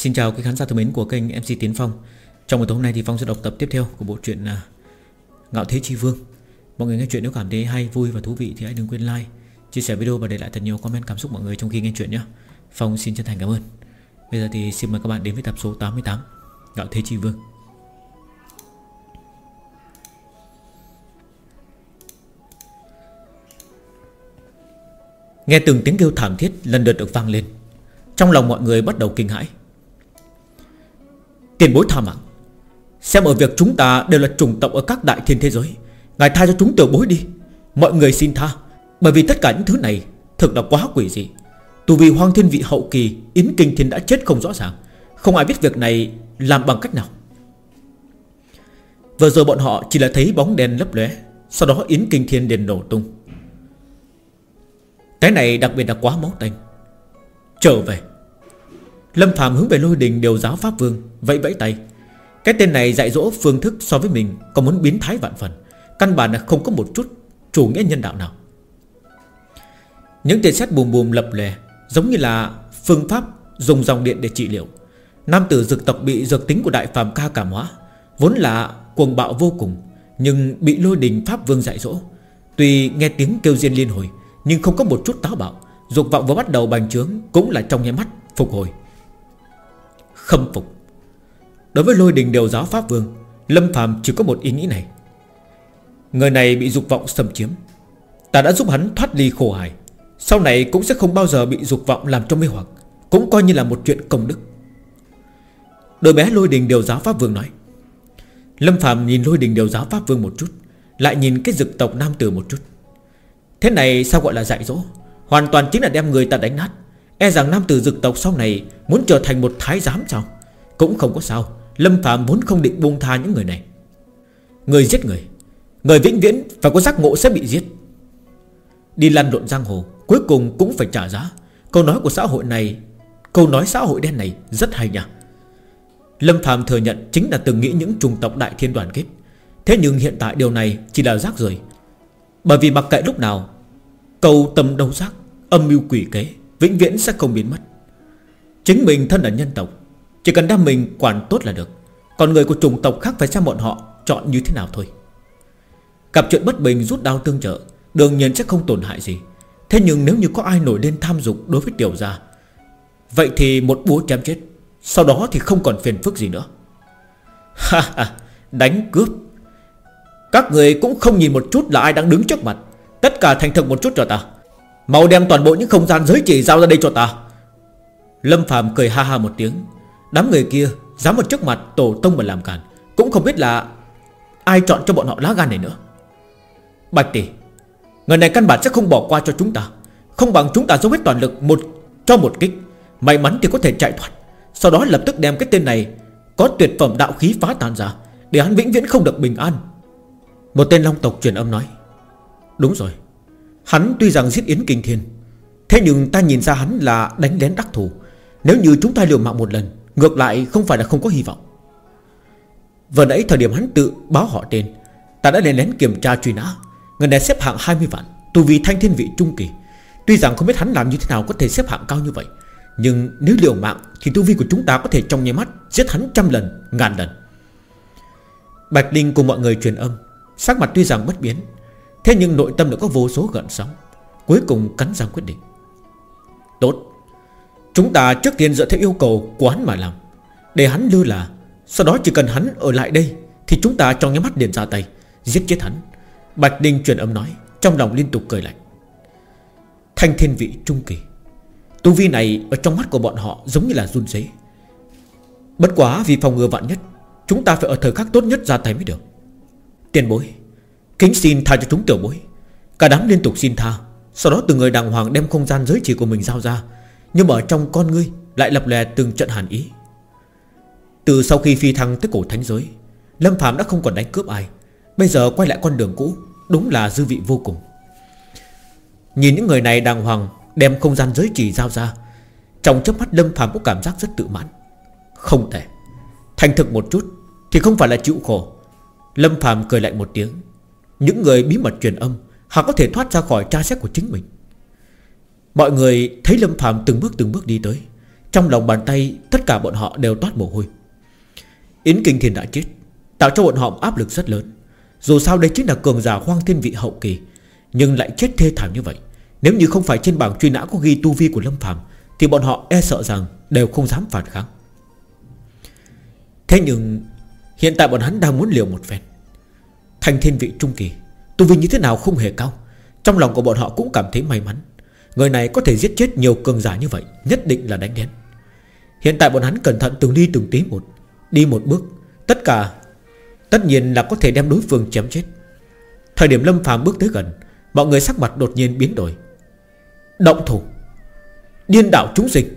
Xin chào quý khán giả thân mến của kênh MC Tiến Phong. Trong buổi tối hôm nay thì Phong sẽ đọc tập tiếp theo của bộ truyện à, Ngạo Thế Chi Vương. Mọi người nghe chuyện nếu cảm thấy hay, vui và thú vị thì hãy đừng quên like Chia sẻ video và để lại thật nhiều comment cảm xúc mọi người trong khi nghe chuyện nhé. Phong xin chân thành cảm ơn. Bây giờ thì xin mời các bạn đến với tập số 88 Ngạo Thế Chi Vương. Nghe từng tiếng kêu thảm thiết lần lượt được vang lên. Trong lòng mọi người bắt đầu kinh hãi. Tiền bối tha mạng. Xem ở việc chúng ta đều là trùng tộc ở các đại thiên thế giới. Ngài tha cho chúng tiểu bối đi. Mọi người xin tha, Bởi vì tất cả những thứ này Thực là quá quỷ dị. Tù vì hoang thiên vị hậu kỳ, Yến Kinh Thiên đã chết không rõ ràng. Không ai biết việc này làm bằng cách nào. Vừa rồi bọn họ chỉ là thấy bóng đen lấp lóe, Sau đó Yến Kinh Thiên liền nổ tung. Cái này đặc biệt là quá máu tanh. Trở về. Lâm Phạm hướng về lôi đình điều giáo Pháp Vương, Vẫy vẫy tay. Cái tên này dạy dỗ phương thức so với mình Còn muốn biến thái vạn phần, Căn bản là không có một chút chủ nghĩa nhân đạo nào. Những tiền xét bùm bùm lập lè, Giống như là phương pháp dùng dòng điện để trị liệu. Nam tử dược tộc bị dược tính của đại phàm ca cảm hóa, Vốn là cuồng bạo vô cùng, Nhưng bị lôi đình Pháp Vương dạy dỗ. Tuy nghe tiếng kêu riêng liên hồi, Nhưng không có một chút táo bạo, Dục vọng vừa bắt đầu bành trướng Cũng là trong nháy mắt phục hồi. Khâm phục. Đối với lôi đình điều giáo Pháp Vương, Lâm phàm chỉ có một ý nghĩ này. Người này bị dục vọng xâm chiếm. Ta đã giúp hắn thoát ly khổ hải Sau này cũng sẽ không bao giờ bị dục vọng làm cho mê hoặc, Cũng coi như là một chuyện công đức. Đôi bé lôi đình điều giáo Pháp Vương nói. Lâm phàm nhìn lôi đình điều giáo Pháp Vương một chút, Lại nhìn cái dực tộc nam tử một chút. Thế này sao gọi là dạy dỗ? Hoàn toàn chính là đem người ta đánh nát. E rằng nam tử dực tộc sau này Muốn trở thành một thái giám sao? Cũng không có sao. Lâm Phạm vốn không định buông tha những người này. Người giết người. Người vĩnh viễn và có giác ngộ sẽ bị giết. Đi lăn lộn giang hồ, Cuối cùng cũng phải trả giá. Câu nói của xã hội này, Câu nói xã hội đen này rất hay nhỉ Lâm Phạm thừa nhận chính là từng nghĩ những trùng tộc đại thiên đoàn kết. Thế nhưng hiện tại điều này chỉ là rác rưởi. Bởi vì mặc kệ lúc nào, Câu tâm đấu giác, Âm mưu quỷ kế Vĩnh viễn sẽ không biến mất. Chính mình thân là nhân tộc, Chỉ cần đam mình quản tốt là được. Còn người của chủng tộc khác phải xem bọn họ Chọn như thế nào thôi. Gặp chuyện bất bình rút đau tương trợ, Đương nhiên sẽ không tổn hại gì. Thế nhưng nếu như có ai nổi lên tham dục đối với tiểu gia, Vậy thì một búa chém chết, Sau đó thì không còn phiền phức gì nữa. Ha ha, Đánh cướp. Các người cũng không nhìn một chút là ai đang đứng trước mặt. Tất cả thành thực một chút cho ta. Mau đem toàn bộ những không gian giới chỉ giao ra đây cho ta. Lâm Phạm cười ha ha một tiếng. Đám người kia dám một trước mặt tổ tông mà làm cản Cũng không biết là Ai chọn cho bọn họ lá gan này nữa. Bạch tỷ, Người này căn bản sẽ không bỏ qua cho chúng ta. Không bằng chúng ta dốc hết toàn lực một, cho một kích. May mắn thì có thể chạy thoát. Sau đó lập tức đem cái tên này Có tuyệt phẩm đạo khí phá tan ra, Để hắn vĩnh viễn không được bình an. Một tên long tộc truyền âm nói, Đúng rồi Hắn tuy rằng giết Yến Kinh Thiên Thế nhưng ta nhìn ra hắn là đánh lén đắc thủ. Nếu như chúng ta liều mạng một lần Ngược lại không phải là không có hy vọng. Vừa nãy thời điểm hắn tự báo họ tên Ta đã lên lén kiểm tra truy nã. Người này xếp hạng 20 vạn Tu vì thanh thiên vị trung kỳ. Tuy rằng không biết hắn làm như thế nào có thể xếp hạng cao như vậy Nhưng nếu liều mạng Thì tu vi của chúng ta có thể trong nháy mắt Giết hắn trăm lần, ngàn lần. Bạch Linh cùng mọi người truyền âm. Sắc mặt tuy rằng bất biến Thế nhưng nội tâm đã có vô số gợn sóng, Cuối cùng cắn răng quyết định. Tốt, Chúng ta trước tiên dựa theo yêu cầu của hắn mà làm. Để hắn lưu là, Sau đó chỉ cần hắn ở lại đây, Thì chúng ta trong nháy mắt liền ra tay, Giết chết hắn. Bạch Đinh truyền âm nói, Trong lòng liên tục cười lạnh. Thanh thiên vị trung kỳ, Tu vi này ở trong mắt của bọn họ giống như là run rế. Bất quá vì phòng ngừa vạn nhất, Chúng ta phải ở thời khắc tốt nhất ra tay mới được. Tiền bối Kính xin tha cho chúng tiểu bối. Cả đám liên tục xin tha, Sau đó từng người đàng hoàng đem không gian giới chỉ của mình giao ra, Nhưng mà ở trong con ngươi Lại lập lè từng trận hàn ý. Từ sau khi phi thăng tới cổ thánh giới, Lâm Phạm đã không còn đánh cướp ai. Bây giờ quay lại con đường cũ, Đúng là dư vị vô cùng. Nhìn những người này đàng hoàng Đem không gian giới chỉ giao ra, Trong chớp mắt Lâm Phạm có cảm giác rất tự mãn. Không thể Thành thực một chút Thì không phải là chịu khổ. Lâm Phạm cười lạnh một tiếng. Những người bí mật truyền âm, Họ có thể thoát ra khỏi tra xét của chính mình. Mọi người thấy Lâm Phạm từng bước từng bước đi tới, Trong lòng bàn tay Tất cả bọn họ đều toát mồ hôi. Yến Kinh Thiên đã chết, Tạo cho bọn họ áp lực rất lớn. Dù sao đây chính là cường giả hoang thiên vị hậu kỳ, Nhưng lại chết thê thảm như vậy. Nếu như không phải trên bảng truy nã có ghi tu vi của Lâm phạm Thì bọn họ e sợ rằng Đều không dám phản kháng. Thế nhưng, Hiện tại bọn hắn đang muốn liều một phen. Thành thiên vị trung kỳ. Tu vi như thế nào không hề cao. Trong lòng của bọn họ cũng cảm thấy may mắn. Người này có thể giết chết nhiều cường giả như vậy, Nhất định là đánh đen Hiện tại bọn hắn cẩn thận từng đi từng tí một, Đi một bước. Tất cả, Tất nhiên là có thể đem đối phương chém chết. Thời điểm Lâm phàm bước tới gần, Mọi người sắc mặt đột nhiên biến đổi. Động thủ. Điên đảo chúng dịch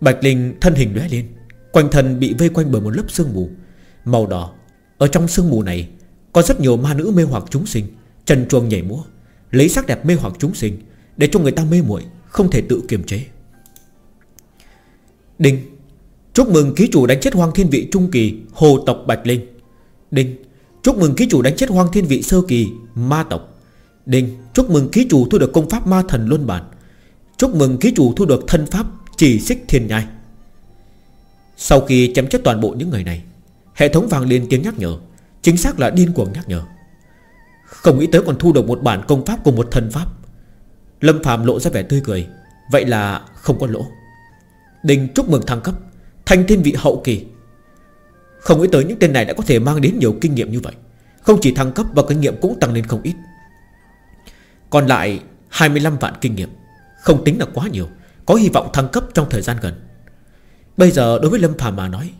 Bạch Linh thân hình lóe lên, Quanh thân bị vây quanh bởi một lớp sương mù Màu đỏ. Ở trong sương mù này có rất nhiều ma nữ mê hoặc chúng sinh Trần chuồng nhảy múa, Lấy sắc đẹp mê hoặc chúng sinh Để cho người ta mê muội, Không thể tự kiềm chế. Đinh, Chúc mừng ký chủ đánh chết hoang thiên vị trung kỳ, Hồ tộc Bạch Linh. Đinh, Chúc mừng ký chủ đánh chết hoang thiên vị sơ kỳ, Ma tộc. Đinh, Chúc mừng ký chủ thu được công pháp ma thần luân bản. Chúc mừng ký chủ thu được thân pháp Chỉ xích thiên nhai. Sau khi chấm chết toàn bộ những người này, Hệ thống vang lên tiếng nhắc nhở Chính xác là điên cuồng nhắc nhở. Không nghĩ tới còn thu được một bản công pháp cùng một thần pháp. Lâm Phạm lộ ra vẻ tươi cười. Vậy là không có lỗ. Đinh chúc mừng thăng cấp, Thanh thiên vị hậu kỳ. Không nghĩ tới những tên này đã có thể mang đến nhiều kinh nghiệm như vậy. Không chỉ thăng cấp và kinh nghiệm cũng tăng lên không ít. Còn lại 25 vạn kinh nghiệm, Không tính là quá nhiều, Có hy vọng thăng cấp trong thời gian gần. Bây giờ đối với Lâm Phàm mà nói,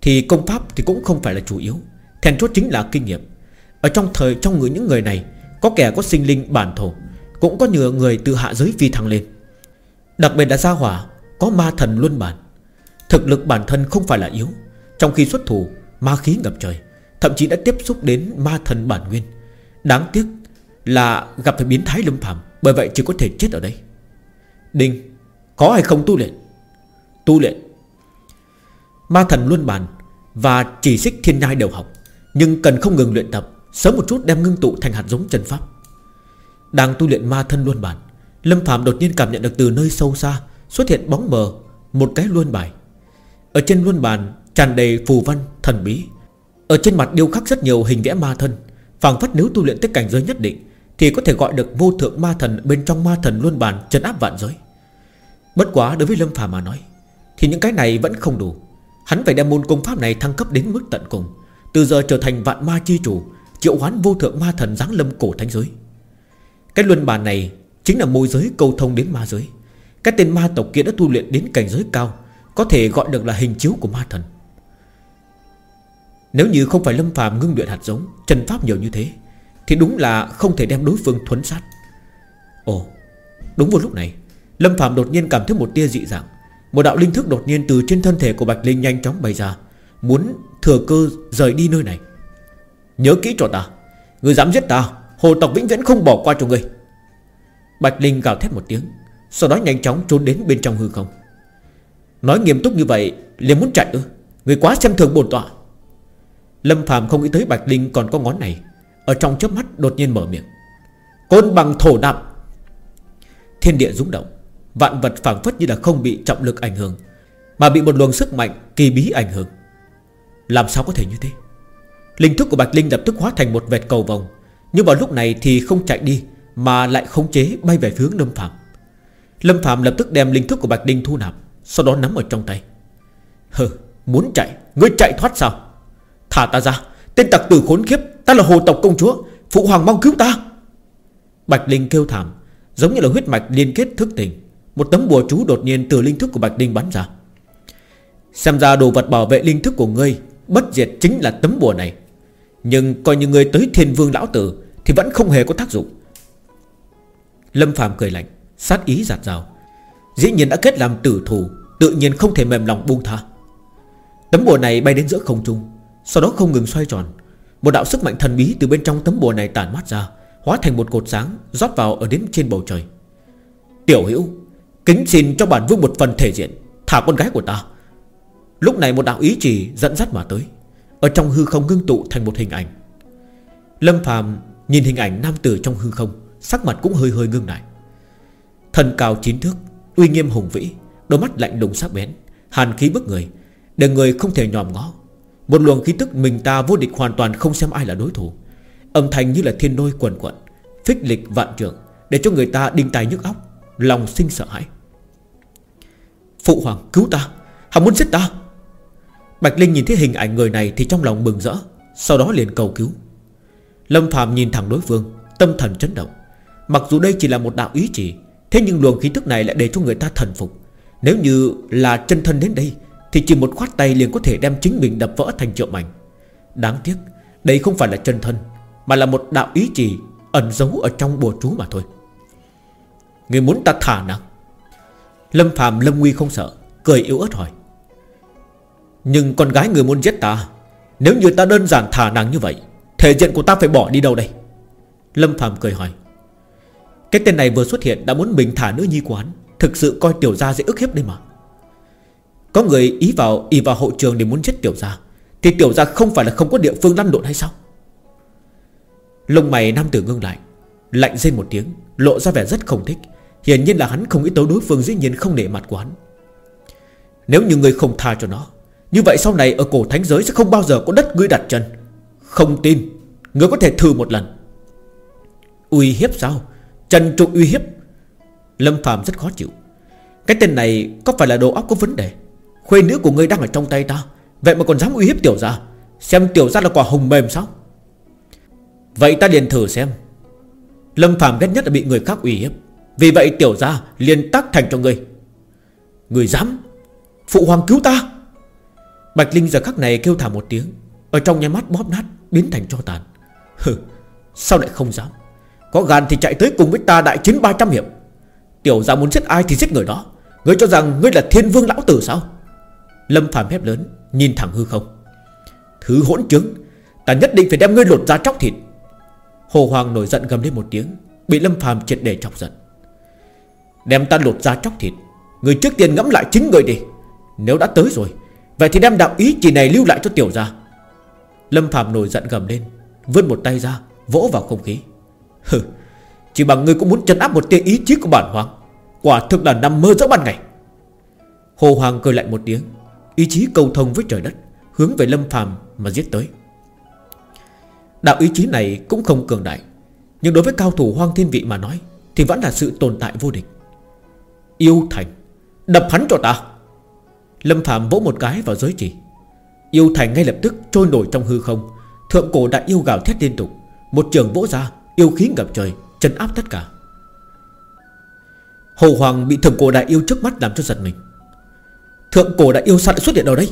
Thì công pháp thì cũng không phải là chủ yếu. Thèn chốt chính là kinh nghiệm. Ở trong thời, trong người những người này, Có kẻ có sinh linh bản thổ, Cũng có nhiều người từ hạ giới phi thăng lên. Đặc biệt là gia hỏa, Có ma thần luân bản. Thực lực bản thân không phải là yếu, Trong khi xuất thủ, Ma khí ngập trời, Thậm chí đã tiếp xúc đến ma thần bản nguyên. Đáng tiếc là gặp phải biến thái lâm phàm, Bởi vậy chỉ có thể chết ở đây. Đinh, Có hay không tu luyện? Tu luyện. Ma thần luân bản Và chỉ xích thiên nhai đều học. Nhưng cần không ngừng luyện tập, Sớm một chút đem ngưng tụ thành hạt giống chân pháp. Đang tu luyện ma thân luân bản, Lâm Phạm đột nhiên cảm nhận được từ nơi sâu xa Xuất hiện bóng mờ, Một cái luân bài. Ở trên luân bàn tràn đầy phù văn, thần bí. Ở trên mặt điêu khắc rất nhiều hình vẽ ma thân. Phảng phất nếu tu luyện tới cảnh giới nhất định, Thì có thể gọi được vô thượng ma thần Bên trong ma thần luân bàn trấn áp vạn giới. Bất quá đối với Lâm Phàm mà nói, Thì những cái này vẫn không đủ. Hắn phải đem môn công pháp này thăng cấp đến mức tận cùng. Từ giờ trở thành vạn ma chi chủ, Triệu hoán vô thượng ma thần giáng lâm cổ thánh giới. Cái luân bàn này Chính là môi giới câu thông đến ma giới. Cái tên ma tộc kia đã tu luyện đến cảnh giới cao, có thể gọi được là hình chiếu của ma thần. Nếu như không phải Lâm phàm ngưng luyện hạt giống, Trần pháp nhiều như thế, Thì đúng là không thể đem đối phương thuấn sát. Ồ, Đúng vào lúc này, Lâm phàm đột nhiên cảm thấy một tia dị dạng. Một đạo linh thức đột nhiên từ trên thân thể của Bạch Linh nhanh chóng bay ra Muốn thừa cơ rời đi nơi này. Nhớ kỹ cho ta, Người dám giết ta, Hồ tộc vĩnh viễn không bỏ qua cho người Bạch Linh gào thét một tiếng, Sau đó nhanh chóng trốn đến bên trong hư không. Nói nghiêm túc như vậy, liền muốn chạy ư? Người quá xem thường bồn tọa. Lâm Phạm không nghĩ tới Bạch Linh còn có ngón này. Ở trong chớp mắt đột nhiên mở miệng. Côn bằng thổ nạp Thiên địa rung động, Vạn vật phảng phất như là không bị trọng lực ảnh hưởng, Mà bị một luồng sức mạnh kỳ bí ảnh hưởng. Làm sao có thể như thế? Linh thức của Bạch Linh lập tức hóa thành một vệt cầu vòng Nhưng vào lúc này thì không chạy đi, Mà lại khống chế bay về hướng Lâm Phạm Lâm Phạm lập tức đem linh thức của Bạch Linh thu nạp, sau đó nắm ở trong tay. Hừ, muốn chạy? Ngươi chạy thoát sao? Thả ta ra, Tên tặc tử khốn khiếp Ta là hồ tộc công chúa, Phụ hoàng mong cứu ta. Bạch Linh kêu thảm, Giống như là huyết mạch liên kết thức tỉnh. Một tấm bùa chú đột nhiên từ linh thức của Bạch Linh bắn ra. Xem ra đồ vật bảo vệ linh thức của ngươi Bất diệt chính là tấm bùa này. Nhưng coi như người tới thiên vương lão tử Thì vẫn không hề có tác dụng. Lâm phàm cười lạnh, Sát ý giạt rào. Dĩ nhiên đã kết làm tử thù, Tự nhiên không thể mềm lòng buông tha. Tấm bùa này bay đến giữa không trung, Sau đó không ngừng xoay tròn. Một đạo sức mạnh thần bí từ bên trong tấm bùa này tản mát ra, Hóa thành một cột sáng, Rót vào ở đến trên bầu trời. Tiểu hữu, Kính xin cho bản vương một phần thể diện, Thả con gái của ta. Lúc này một đạo ý chỉ dẫn dắt mà tới. Ở trong hư không ngưng tụ thành một hình ảnh. Lâm phàm nhìn hình ảnh nam tử trong hư không, Sắc mặt cũng hơi hơi ngưng lại. Thần cao chín thước, Uy nghiêm hùng vĩ, Đôi mắt lạnh lùng sắc bén, Hàn khí bức người, Để người không thể nhòm ngó. Một luồng khí tức mình ta vô địch hoàn toàn không xem ai là đối thủ. Âm thanh như là thiên lôi quần quận, Phích lịch vạn trường Để cho người ta đinh tài nhức óc, Lòng sinh sợ hãi. Phụ hoàng cứu ta Hắn muốn giết ta. Bạch Linh nhìn thấy hình ảnh người này Thì trong lòng mừng rỡ, Sau đó liền cầu cứu. Lâm Phạm nhìn thẳng đối phương, Tâm thần chấn động. Mặc dù đây chỉ là một đạo ý chỉ, Thế nhưng luồng khí tức này lại để cho người ta thần phục. Nếu như là chân thân đến đây, Thì chỉ một khoát tay liền có thể đem chính mình đập vỡ thành triệu mảnh. Đáng tiếc, Đây không phải là chân thân, Mà là một đạo ý chỉ Ẩn giấu ở trong bùa chú mà thôi. Người muốn ta thả nào? Lâm Phạm Lâm Nguy không sợ, Cười yếu ớt hỏi. Nhưng con gái người muốn giết ta, Nếu như ta đơn giản thả nàng như vậy, Thể diện của ta phải bỏ đi đâu đây? Lâm Phạm cười hỏi. Cái tên này vừa xuất hiện đã muốn mình thả nữ nhi quán Thực sự coi tiểu gia dễ ức hiếp đây mà. Có người ý vào ý vào hậu trường để muốn giết tiểu gia, Thì tiểu gia không phải là không có địa phương lăn lộn hay sao? Lông mày nam tử ngưng lại, Lạnh rên một tiếng, Lộ ra vẻ rất không thích. Hiển nhiên là hắn không nghĩ tới đối phương dĩ nhiên không nể mặt của hắn. Nếu như người không tha cho nó như vậy sau này ở cổ thánh giới sẽ không bao giờ có đất ngươi đặt chân. Không tin, Ngươi có thể thử một lần. Uy hiếp sao? Trần trục uy hiếp. Lâm Phạm rất khó chịu. Cái tên này có phải là đồ óc có vấn đề? Khuê nữ của ngươi đang ở trong tay ta. Vậy mà còn dám uy hiếp tiểu gia? Xem tiểu gia là quả hồng mềm sao? Vậy ta liền thử xem. Lâm Phạm ghét nhất là bị người khác uy hiếp. Vì vậy tiểu gia liền tác thành cho ngươi. Người dám Phụ hoàng cứu ta? Bạch Linh giờ khắc này kêu thả một tiếng, Ở trong nhà mắt bóp nát, biến thành cho tàn. Hừ, Sao lại không dám? Có gan thì chạy tới cùng với ta đại chiến 300 hiệp. Tiểu gia muốn giết ai thì giết người đó. Ngươi cho rằng ngươi là thiên vương lão tử sao? Lâm Phàm phép lớn, Nhìn thẳng hư không. Thứ hỗn chứng, Ta nhất định phải đem ngươi lột ra chóc thịt. Hồ Hoàng nổi giận gầm lên một tiếng, Bị Lâm Phàm triệt để chọc giận. Đem ta lột ra chóc thịt, Người trước tiên ngẫm lại chính người đi. Nếu đã tới rồi Vậy thì đem đạo ý chỉ này lưu lại cho tiểu gia. Lâm Phạm nổi giận gầm lên, Vươn một tay ra, Vỗ vào không khí. Hừ, Chỉ bằng ngươi cũng muốn chân áp một tia ý chí của bản hoàng, Quả thực là nằm mơ giữa ban ngày. Hồ Hoàng cười lại một tiếng, Ý chí cầu thông với trời đất, Hướng về Lâm Phàm mà giết tới. Đạo ý chí này cũng không cường đại, Nhưng đối với cao thủ hoang thiên vị mà nói Thì vẫn là sự tồn tại vô địch. Yêu thành, Đập hắn cho ta. Lâm Phạm vỗ một cái vào giới chỉ. Yêu thành ngay lập tức trôi nổi trong hư không. Thượng cổ đại yêu gào thét liên tục. Một trường vỗ ra, Yêu khí ngập trời Chân áp tất cả. Hồ Hoàng bị thượng cổ đại yêu trước mắt làm cho giật mình. Thượng cổ đại yêu sao lại xuất hiện ở đây?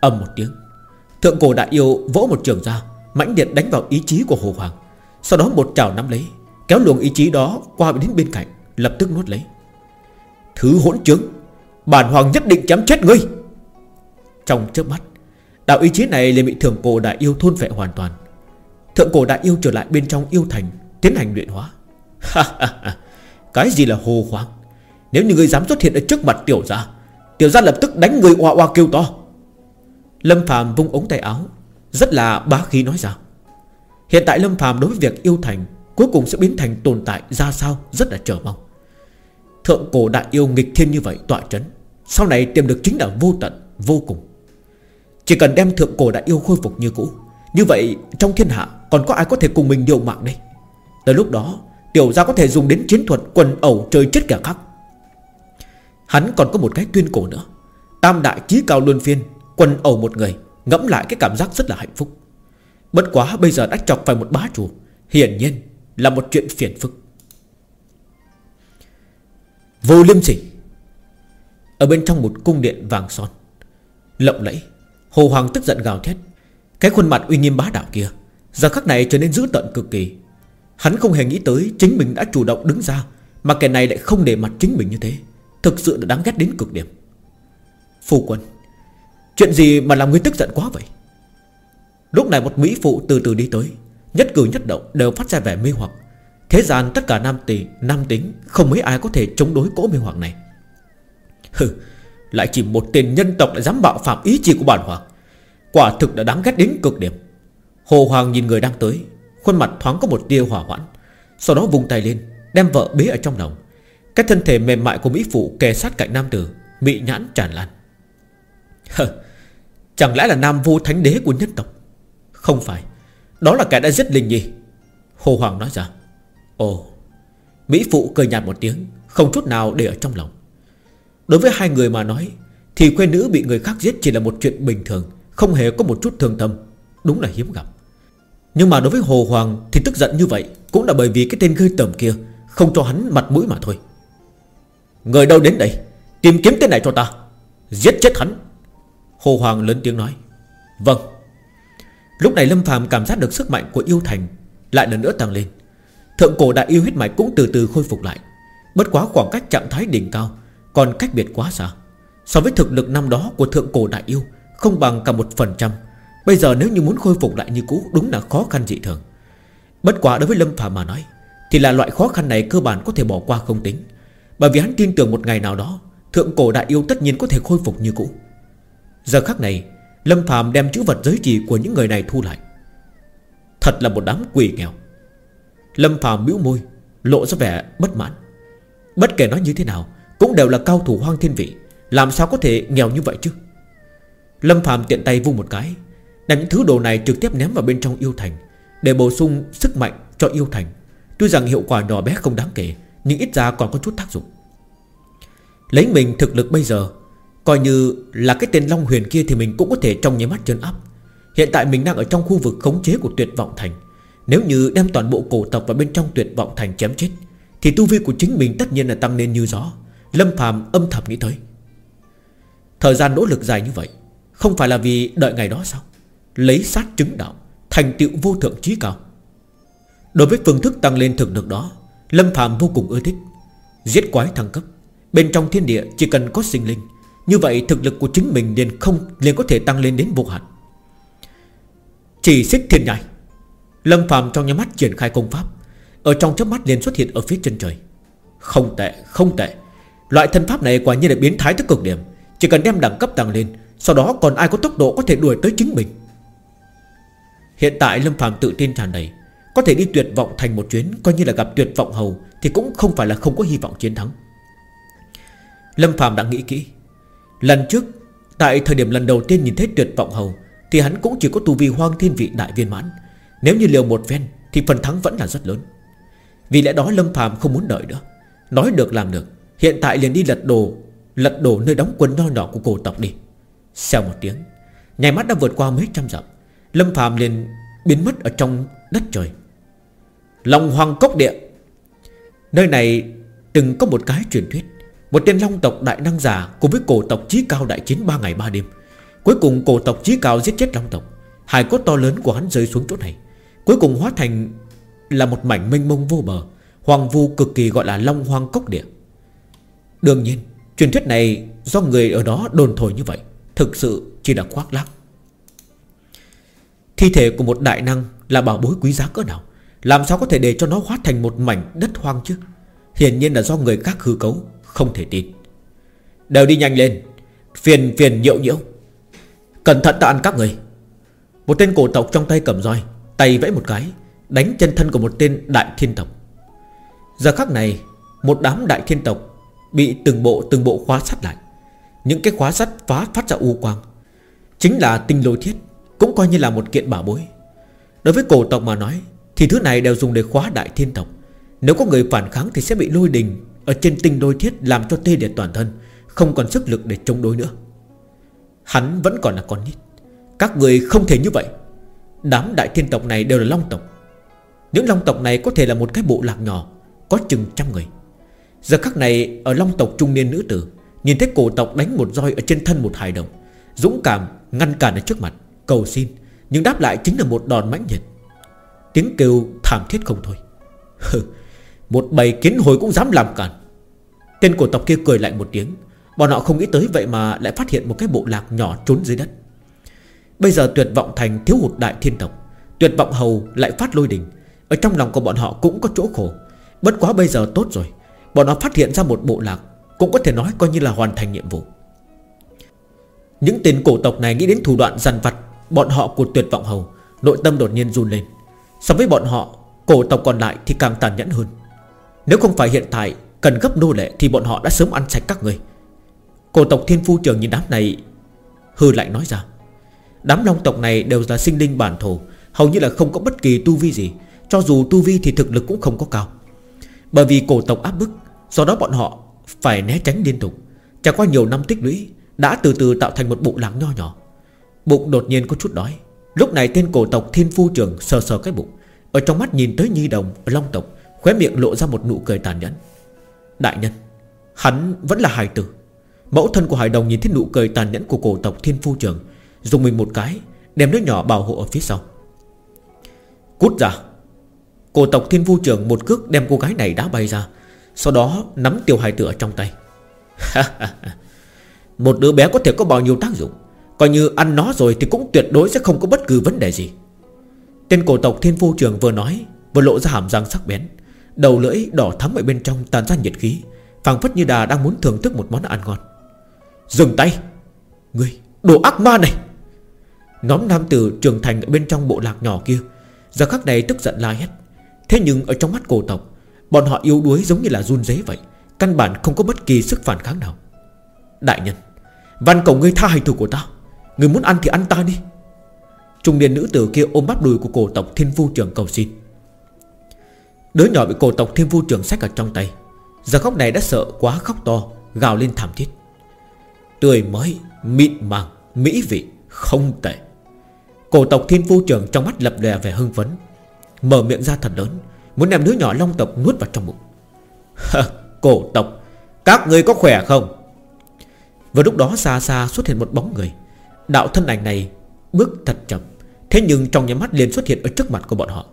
Âm một tiếng. Thượng cổ đại yêu vỗ một trường ra, mãnh điện đánh vào ý chí của Hồ Hoàng. Sau đó một trào nắm lấy, Kéo luồng ý chí đó qua đến bên cạnh, Lập tức nuốt lấy. Thứ hỗn trướng. Bản Hoàng nhất định chém chết ngươi. Trong chớp mắt, Đạo ý chí này liền bị thượng cổ đại yêu thôn vệ hoàn toàn. Thượng cổ đại yêu trở lại bên trong yêu thành, Tiến hành luyện hóa. Cái gì là hồ hoàng Nếu như ngươi dám xuất hiện ở trước mặt tiểu gia Tiểu gia lập tức đánh người oa oa kêu to. Lâm Phạm vung ống tay áo, rất là bá khí nói ra. Hiện tại Lâm phàm đối với việc yêu thành Cuối cùng sẽ biến thành tồn tại ra sao Rất là chờ mong. Thượng cổ đại yêu nghịch thiên như vậy tọa chấn. Sau này tìm được chính là vô tận, Vô cùng. Chỉ cần đem thượng cổ đại yêu khôi phục như cũ, Như vậy trong thiên hạ Còn có ai có thể cùng mình điều mạng đây? Tới lúc đó, Tiểu gia có thể dùng đến chiến thuật quần ẩu chơi chết kẻ khác. Hắn còn có một cái tuyên cổ nữa. Tam đại chí cao luân phiên, Quần ẩu một người, Ngẫm lại cái cảm giác rất là hạnh phúc. Bất quá bây giờ đã chọc phải một bá chủ, Hiển nhiên là một chuyện phiền phức. Vô liêm sỉ ở bên trong một cung điện vàng son. Lộng lẫy, Hồ Hoàng tức giận gào thét. Cái khuôn mặt uy nghiêm bá đạo kia, Giờ khắc này trở nên dữ tận cực kỳ. Hắn không hề nghĩ tới chính mình đã chủ động đứng ra, Mà kẻ này lại không để mặt chính mình như thế. Thực sự là đáng ghét đến cực điểm. Phu quân, Chuyện gì mà làm ngươi tức giận quá vậy? Lúc này một Mỹ phụ từ từ đi tới, Nhất cử nhất động đều phát ra vẻ mê hoặc. Thế gian tất cả nam tỷ Nam tính, Không mấy ai có thể chống đối cỗ mê hoặc này. Hừ, Lại chỉ một tên nhân tộc lại dám bạo phạm ý chí của bản hoàng. Quả thực đã đáng ghét đến cực điểm. Hồ Hoàng nhìn người đang tới, Khuôn mặt thoáng có một tia hỏa hoãn, Sau đó vùng tay lên, Đem vợ bế ở trong lòng. Cái thân thể mềm mại của Mỹ Phụ kề sát cạnh nam tử, Mị nhãn tràn lan. Hờ Chẳng lẽ là nam vô thánh đế của nhân tộc? Không phải, Đó là kẻ đã giết Linh Nhi. Hồ Hoàng nói ra. Ồ, Mỹ Phụ cười nhạt một tiếng, Không chút nào để ở trong lòng. Đối với hai người mà nói, Thì quê nữ bị người khác giết chỉ là một chuyện bình thường, Không hề có một chút thương tâm. Đúng là hiếm gặp. Nhưng mà đối với Hồ Hoàng thì tức giận như vậy Cũng là bởi vì cái tên gây tầm kia Không cho hắn mặt mũi mà thôi. Người đâu đến đây, Tìm kiếm tên này cho ta, Giết chết hắn. Hồ Hoàng lớn tiếng nói Vâng. Lúc này Lâm Phàm cảm giác được sức mạnh của yêu thành Lại lần nữa tăng lên. Thượng cổ đại yêu huyết mạch cũng từ từ khôi phục lại. Bất quá khoảng cách trạng thái đỉnh cao còn cách biệt quá xa. So với thực lực năm đó của thượng cổ đại yêu, Không bằng cả một phần trăm. Bây giờ nếu như muốn khôi phục lại như cũ, Đúng là khó khăn dị thường. Bất quá đối với Lâm Phàm mà nói, Thì là loại khó khăn này cơ bản có thể bỏ qua không tính. Bởi vì hắn tin tưởng một ngày nào đó, Thượng cổ đại yêu tất nhiên có thể khôi phục như cũ. Giờ khắc này, Lâm Phạm đem chữ vật giới trì của những người này thu lại. Thật là một đám quỷ nghèo. Lâm Phạm bĩu môi, Lộ ra vẻ bất mãn. Bất kể nói như thế nào cũng đều là cao thủ hoang thiên vị. Làm sao có thể nghèo như vậy chứ? Lâm Phạm tiện tay vung một cái, Đem những thứ đồ này trực tiếp ném vào bên trong yêu thành, Để bổ sung sức mạnh cho yêu thành. Tuy rằng hiệu quả nhỏ bé không đáng kể, Nhưng ít ra còn có chút tác dụng. Lấy mình thực lực bây giờ, Coi như là cái tên Long Huyền kia Thì mình cũng có thể trong nháy mắt chân áp. Hiện tại mình đang ở trong khu vực khống chế của tuyệt vọng thành. Nếu như đem toàn bộ cổ tộc vào bên trong tuyệt vọng thành chém chết, Thì tu vi của chính mình tất nhiên là tăng lên như gió. Lâm Phạm âm thầm nghĩ tới. Thời gian nỗ lực dài như vậy, Không phải là vì đợi ngày đó sao? Lấy sát chứng đạo, Thành tựu vô thượng trí cao. Đối với phương thức tăng lên thực lực đó, Lâm Phạm vô cùng ưa thích. Giết quái thăng cấp, Bên trong thiên địa chỉ cần có sinh linh, Như vậy thực lực của chính mình liền không, liền có thể tăng lên đến vô hạn. Chỉ xích thiên nhai, Lâm Phạm trong nhà mắt triển khai công pháp, Ở trong chớp mắt liền xuất hiện ở phía chân trời. Không tệ không tệ. Loại thân pháp này quả nhiên là biến thái tới cực điểm. Chỉ cần đem đẳng cấp tăng lên, Sau đó còn ai có tốc độ có thể đuổi tới chính mình? Hiện tại Lâm Phạm tự tin tràn đầy. Có thể đi tuyệt vọng thành một chuyến, Coi như là gặp tuyệt vọng hầu, Thì cũng không phải là không có hy vọng chiến thắng. Lâm Phạm đã nghĩ kỹ. Lần trước, Tại thời điểm lần đầu tiên nhìn thấy tuyệt vọng hầu, Thì hắn cũng chỉ có tu vi hoang thiên vị đại viên mãn. Nếu như liều một ven Thì phần thắng vẫn là rất lớn. Vì lẽ đó Lâm Phạm không muốn đợi nữa. Nói được làm được. Hiện tại liền đi lật đồ Lật đổ nơi đóng quân nho nhỏ của cổ tộc đi. Xèo một tiếng, Nhảy mắt đã vượt qua mấy trăm dặm. Lâm phàm liền biến mất ở trong đất trời. Long Hoàng Cốc Địa. Nơi này từng có một cái truyền thuyết. Một tên long tộc đại năng giả Cùng với cổ tộc trí cao đại chiến 3 ngày 3 đêm. Cuối cùng cổ tộc trí cao giết chết long tộc. Hải cốt to lớn của hắn rơi xuống chỗ này. Cuối cùng hóa thành Là một mảnh mênh mông vô bờ. Hoàng vu cực kỳ gọi là long hoang cốc địa. Đương nhiên, Truyền thuyết này do người ở đó đồn thổi như vậy, Thực sự chỉ là khoác lác. Thi thể của một đại năng Là bảo bối quý giá cỡ nào? Làm sao có thể để cho nó hóa thành một mảnh đất hoang chứ? Hiển nhiên là do người khác hư cấu, không thể tin. Đều đi nhanh lên, Phiền phiền nhiễu nhiễu. Cẩn thận ta ăn các người. Một tên cổ tộc trong tay cầm roi, Tay vẫy một cái, Đánh chân thân của một tên đại thiên tộc. Giờ khắc này, Một đám đại thiên tộc Bị từng bộ từng bộ khóa sắt lại. Những cái khóa sắt phá phát ra u quang. Chính là tinh lôi thiết, Cũng coi như là một kiện bảo bối. Đối với cổ tộc mà nói, Thì thứ này đều dùng để khóa đại thiên tộc. Nếu có người phản kháng thì sẽ bị lôi đình ở trên tinh lôi thiết làm cho tê liệt toàn thân, Không còn sức lực để chống đối nữa. Hắn vẫn còn là con nít. Các người không thể như vậy. Đám đại thiên tộc này đều là long tộc. Những long tộc này có thể là một cái bộ lạc nhỏ, Có chừng trăm người. Giờ khắc này, ở long tộc trung niên nữ tử, Nhìn thấy cổ tộc đánh một roi ở trên thân một hài đồng, Dũng cảm ngăn cản ở trước mặt, Cầu xin, Nhưng đáp lại chính là một đòn mãnh nhiệt Tiếng kêu thảm thiết không thôi. Một bầy kiến hồi cũng dám làm cản. Tên cổ tộc kia cười lạnh một tiếng, Bọn họ không nghĩ tới vậy mà lại phát hiện một cái bộ lạc nhỏ trốn dưới đất. Bây giờ tuyệt vọng thành thiếu hụt đại thiên tộc, Tuyệt vọng hầu lại phát lôi đình, Ở trong lòng của bọn họ cũng có chỗ khổ. Bất quá bây giờ tốt rồi Bọn họ phát hiện ra một bộ lạc Cũng có thể nói coi như là hoàn thành nhiệm vụ. Những tên cổ tộc này nghĩ đến thủ đoạn dằn vặt Bọn họ của tuyệt vọng hầu, Nội tâm đột nhiên run lên. So với bọn họ, Cổ tộc còn lại thì càng tàn nhẫn hơn. Nếu không phải hiện tại Cần gấp nô lệ thì bọn họ đã sớm ăn sạch các người. Cổ tộc thiên phu trường nhìn đám này Hư lại nói ra. Đám long tộc này đều là sinh linh bản thổ, Hầu như là không có bất kỳ tu vi gì, Cho dù tu vi thì thực lực cũng không có cao. Bởi vì cổ tộc áp bức Do đó bọn họ phải né tránh liên tục. Trải qua nhiều năm tích lũy, Đã từ từ tạo thành một bụng lắng nho nhỏ. Bụng đột nhiên có chút đói. Lúc này tên cổ tộc thiên phu trường sờ sờ cái bụng. Ở trong mắt nhìn tới nhi đồng, Long tộc, Khóe miệng lộ ra một nụ cười tàn nhẫn. Đại nhân, Hắn vẫn là hài tử. Mẫu thân của hải đồng nhìn thấy nụ cười tàn nhẫn của cổ tộc thiên phu trường, Dùng mình một cái, Đem đứa nhỏ bảo hộ ở phía sau. Cút ra. Cổ tộc thiên phu trường một cước đem cô gái này đá bay ra. Sau đó, nắm tiêu hài tử ở trong tay. Một đứa bé có thể có bao nhiêu tác dụng, Coi như ăn nó rồi thì cũng tuyệt đối sẽ không có bất cứ vấn đề gì. Tên cổ tộc thiên phu trường vừa nói, Vừa lộ ra hàm răng sắc bén. Đầu lưỡi đỏ thắm ở bên trong tàn ra nhiệt khí, phảng phất như đà đang muốn thưởng thức một món ăn ngon. Dừng tay! Ngươi, đồ ác ma này! Nhóm nam tử trưởng thành ở bên trong bộ lạc nhỏ kia, Giờ khắc này tức giận la hét. Thế nhưng ở trong mắt cổ tộc Bọn họ yếu đuối giống như là run rế vậy Căn bản không có bất kỳ sức phản kháng nào. Đại nhân Văn cầu ngươi tha hành thủ của ta Người muốn ăn thì ăn ta đi. Trung niên nữ tử kia ôm bắp đùi của cổ tộc thiên vu trưởng cầu xin. Đứa nhỏ bị cổ tộc thiên vu trưởng sách ở trong tay Giờ khóc này đã sợ quá khóc to Gào lên thảm thiết. Tươi mới, mịn màng, mỹ vị Không tệ. Cổ tộc thiên vu trưởng trong mắt lập đè về hưng phấn Mở miệng ra thật lớn Muốn đem đứa nhỏ long tộc nuốt vào trong bụng. Cổ tộc, Các người có khỏe không? Vừa lúc đó xa xa xuất hiện một bóng người. Đạo thân ảnh này Bước thật chậm, Thế nhưng trong nhà mắt liền xuất hiện ở trước mặt của bọn họ.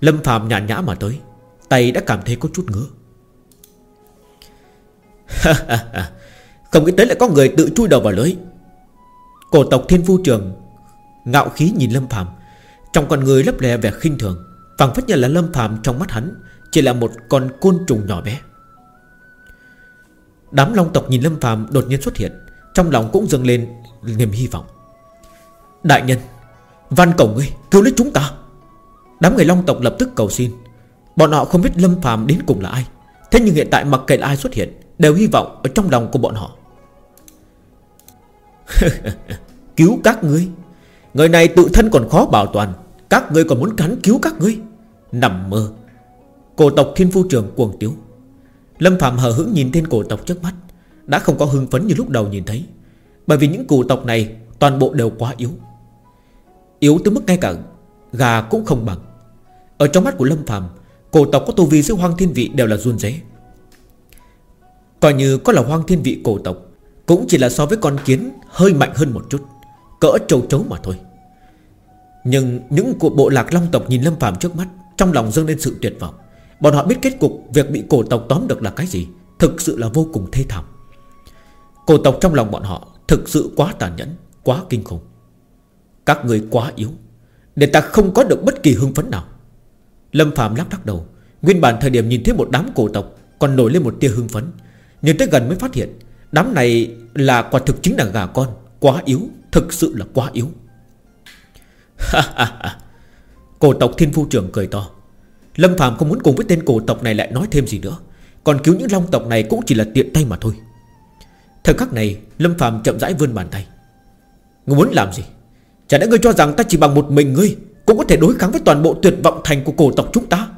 Lâm phàm nhàn nhã mà tới, Tay đã cảm thấy có chút ngứa. Không nghĩ tới lại có người tự chui đầu vào lưới. Cổ tộc thiên phu trường Ngạo khí nhìn Lâm phàm, Trong con người lấp lè vẻ khinh thường phảng phất như là Lâm phàm trong mắt hắn, Chỉ là một con côn trùng nhỏ bé. Đám long tộc nhìn Lâm phàm đột nhiên xuất hiện, Trong lòng cũng dâng lên niềm hy vọng. Đại nhân Văn cổng ngươi, cứu lấy chúng ta. Đám người long tộc lập tức cầu xin. Bọn họ không biết Lâm phàm đến cùng là ai, Thế nhưng hiện tại mặc kệ là ai xuất hiện, Đều hy vọng ở trong lòng của bọn họ. Cứu các ngươi. Người này tự thân còn khó bảo toàn các ngươi còn muốn cắn cứu các ngươi? Nằm mơ. Cổ tộc thiên phu trường cuồng tiếu. Lâm Phạm hờ hững nhìn tên cổ tộc trước mắt, Đã không có hưng phấn như lúc đầu nhìn thấy, Bởi vì những cổ tộc này Toàn bộ đều quá yếu. Yếu tới mức ngay cả gà cũng không bằng. Ở trong mắt của Lâm Phạm Cổ tộc có tu vi giữa hoang thiên vị đều là run rế. Coi như có là hoang thiên vị cổ tộc, Cũng chỉ là so với con kiến Hơi mạnh hơn một chút, Cỡ trâu trấu mà thôi. Nhưng những cuộc bộ lạc long tộc nhìn Lâm Phạm trước mắt, Trong lòng dâng lên sự tuyệt vọng. Bọn họ biết kết cục Việc bị cổ tộc tóm được là cái gì, Thực sự là vô cùng thê thảm. Cổ tộc trong lòng bọn họ Thực sự quá tàn nhẫn, Quá kinh khủng. Các người quá yếu, Để ta không có được bất kỳ hưng phấn nào. Lâm Phạm lắc lắc đầu, Nguyên bản thời điểm nhìn thấy một đám cổ tộc Còn nổi lên một tia hưng phấn, Nhưng tới gần mới phát hiện Đám này là quả thực chính là gà con, Quá yếu, Thực sự là quá yếu. Cổ tộc thiên phu trưởng cười to. Lâm Phạm không muốn cùng với tên cổ tộc này lại nói thêm gì nữa. Còn cứu những long tộc này cũng chỉ là tiện tay mà thôi. Thời khắc này, Lâm Phạm chậm rãi vươn bàn tay. Ngươi muốn làm gì? Chả lẽ ngươi cho rằng ta chỉ bằng một mình ngươi Cũng có thể đối kháng với toàn bộ tuyệt vọng thành của cổ tộc chúng ta?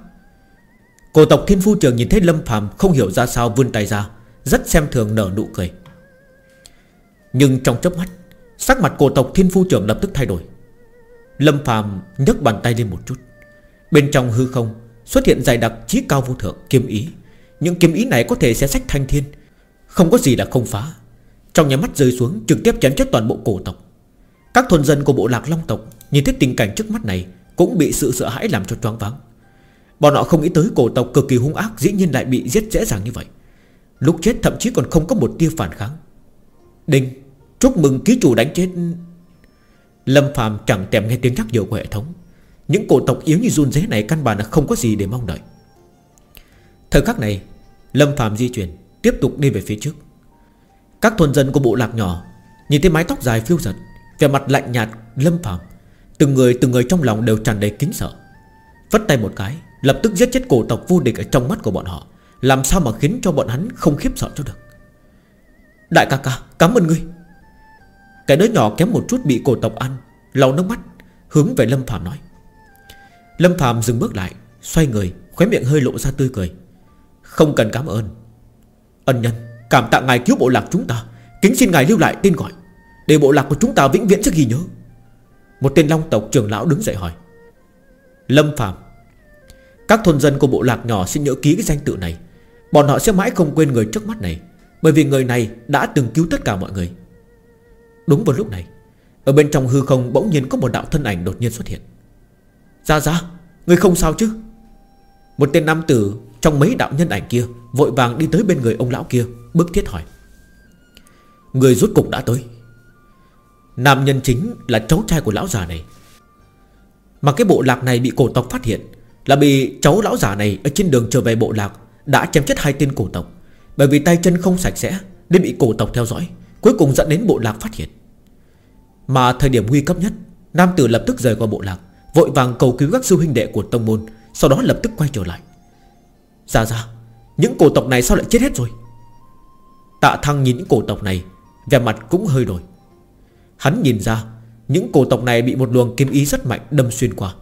Cổ tộc thiên phu trường nhìn thấy Lâm Phạm Không hiểu ra sao vươn tay ra, Rất xem thường nở nụ cười. Nhưng trong chớp mắt, Sắc mặt cổ tộc thiên phu trưởng lập tức thay đổi. Lâm Phạm nhấc bàn tay lên một chút. Bên trong hư không Xuất hiện dài đặc chí cao vô thượng kiếm ý. Những kiếm ý này có thể sẽ sách thanh thiên, Không có gì là không phá. Trong nhà mắt rơi xuống, trực tiếp chém chết toàn bộ cổ tộc. Các thôn dân của bộ lạc long tộc Nhìn thấy tình cảnh trước mắt này Cũng bị sự sợ hãi làm cho choáng váng. Bọn họ không nghĩ tới cổ tộc cực kỳ hung ác Dĩ nhiên lại bị giết dễ dàng như vậy. Lúc chết thậm chí còn không có một tia phản kháng. Đinh, Chúc mừng ký chủ đánh chết Lâm Phạm chẳng tèm nghe tiếng nhắc nhở của hệ thống. Những cổ tộc yếu như run dế này Căn bản là không có gì để mong đợi. Thời khắc này, Lâm Phạm di chuyển, Tiếp tục đi về phía trước. Các thuần dân của bộ lạc nhỏ Nhìn thấy mái tóc dài phiêu giật Về mặt lạnh nhạt Lâm Phạm Từng người từng người trong lòng đều tràn đầy kính sợ. Vất tay một cái, Lập tức giết chết cổ tộc vô địch ở trong mắt của bọn họ, Làm sao mà khiến cho bọn hắn không khiếp sợ cho được. Đại ca ca, Cảm ơn ngươi. Cái đứa nhỏ kém một chút bị cổ tộc ăn, lau nước mắt, Hướng về Lâm Phạm nói. Lâm Phạm dừng bước lại, Xoay người, Khóe miệng hơi lộ ra tươi cười. Không cần cảm ơn. Ân nhân, Cảm tạ ngài cứu bộ lạc chúng ta. Kính xin ngài lưu lại tên gọi. Để bộ lạc của chúng ta vĩnh viễn sẽ ghi nhớ. Một tên long tộc trưởng lão đứng dậy hỏi. Lâm Phạm Các thôn dân của bộ lạc nhỏ xin nhớ ký cái danh tự này. Bọn họ sẽ mãi không quên người trước mắt này, Bởi vì người này đã từng cứu tất cả mọi người. Đúng vào lúc này, Ở bên trong hư không bỗng nhiên có một đạo thân ảnh đột nhiên xuất hiện. Ra ra Người không sao chứ? Một tên nam tử trong mấy đạo nhân ảnh kia Vội vàng đi tới bên người ông lão kia Bước thiết hỏi. Người rút cục đã tới. Nam nhân chính là cháu trai của lão già này. Mà cái bộ lạc này bị cổ tộc phát hiện Là bị cháu lão già này Ở trên đường trở về bộ lạc Đã chém chết hai tên cổ tộc. Bởi vì tay chân không sạch sẽ, Nên bị cổ tộc theo dõi, Cuối cùng dẫn đến bộ lạc phát hiện. Mà thời điểm nguy cấp nhất, Nam tử lập tức rời qua bộ lạc, Vội vàng cầu cứu các sư huynh đệ của tông môn, Sau đó lập tức quay trở lại. Ra ra Những cổ tộc này sao lại chết hết rồi? Tạ thăng nhìn những cổ tộc này, Vẻ mặt cũng hơi đổi. Hắn nhìn ra, Những cổ tộc này bị một luồng kiếm ý rất mạnh đâm xuyên qua.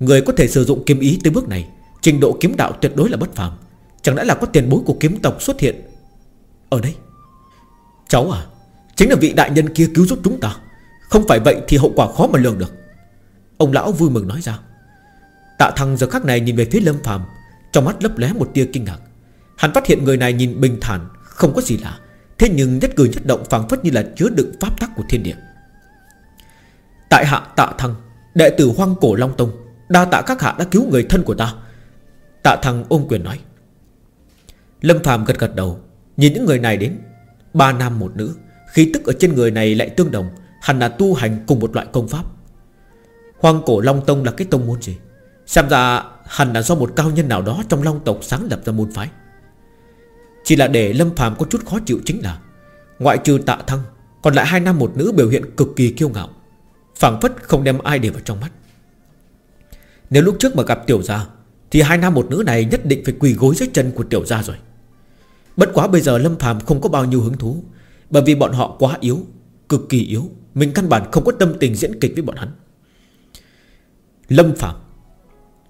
Người có thể sử dụng kiếm ý tới bước này, Trình độ kiếm đạo tuyệt đối là bất phàm. Chẳng lẽ là có tiền bối của kiếm tộc xuất hiện Ở đây? Cháu à Chính là vị đại nhân kia cứu giúp chúng ta. Không phải vậy thì hậu quả khó mà lường được. Ông lão vui mừng nói ra. Tạ thăng giờ khắc này nhìn về phía lâm phàm, Trong mắt lấp lé một tia kinh ngạc. Hắn phát hiện người này nhìn bình thản, Không có gì lạ. Thế nhưng nhất cử nhất động phảng phất như là chứa đựng pháp tắc của thiên địa. Tại hạ tạ thăng, Đệ tử hoang cổ Long Tông, Đa tạ các hạ đã cứu người thân của ta. Tạ thăng ôm quyền nói. Lâm phàm gật gật đầu, Nhìn những người này đến. Ba nam một nữ Khí tức ở trên người này lại tương đồng, Hẳn là tu hành cùng một loại công pháp. Hoàng cổ Long Tông là cái tông môn gì? Xem ra hẳn là do một cao nhân nào đó Trong Long tộc sáng lập ra môn phái. Chỉ là để Lâm phàm có chút khó chịu chính là, Ngoại trừ tạ thăng, Còn lại hai nam một nữ biểu hiện cực kỳ kiêu ngạo, phảng phất không đem ai để vào trong mắt. Nếu lúc trước mà gặp tiểu gia, Thì hai nam một nữ này nhất định phải quỳ gối dưới chân của tiểu gia rồi. Bất quá bây giờ Lâm phàm không có bao nhiêu hứng thú bởi vì bọn họ quá yếu, Cực kỳ yếu. Mình căn bản không có tâm tình diễn kịch với bọn hắn. Lâm Phạm.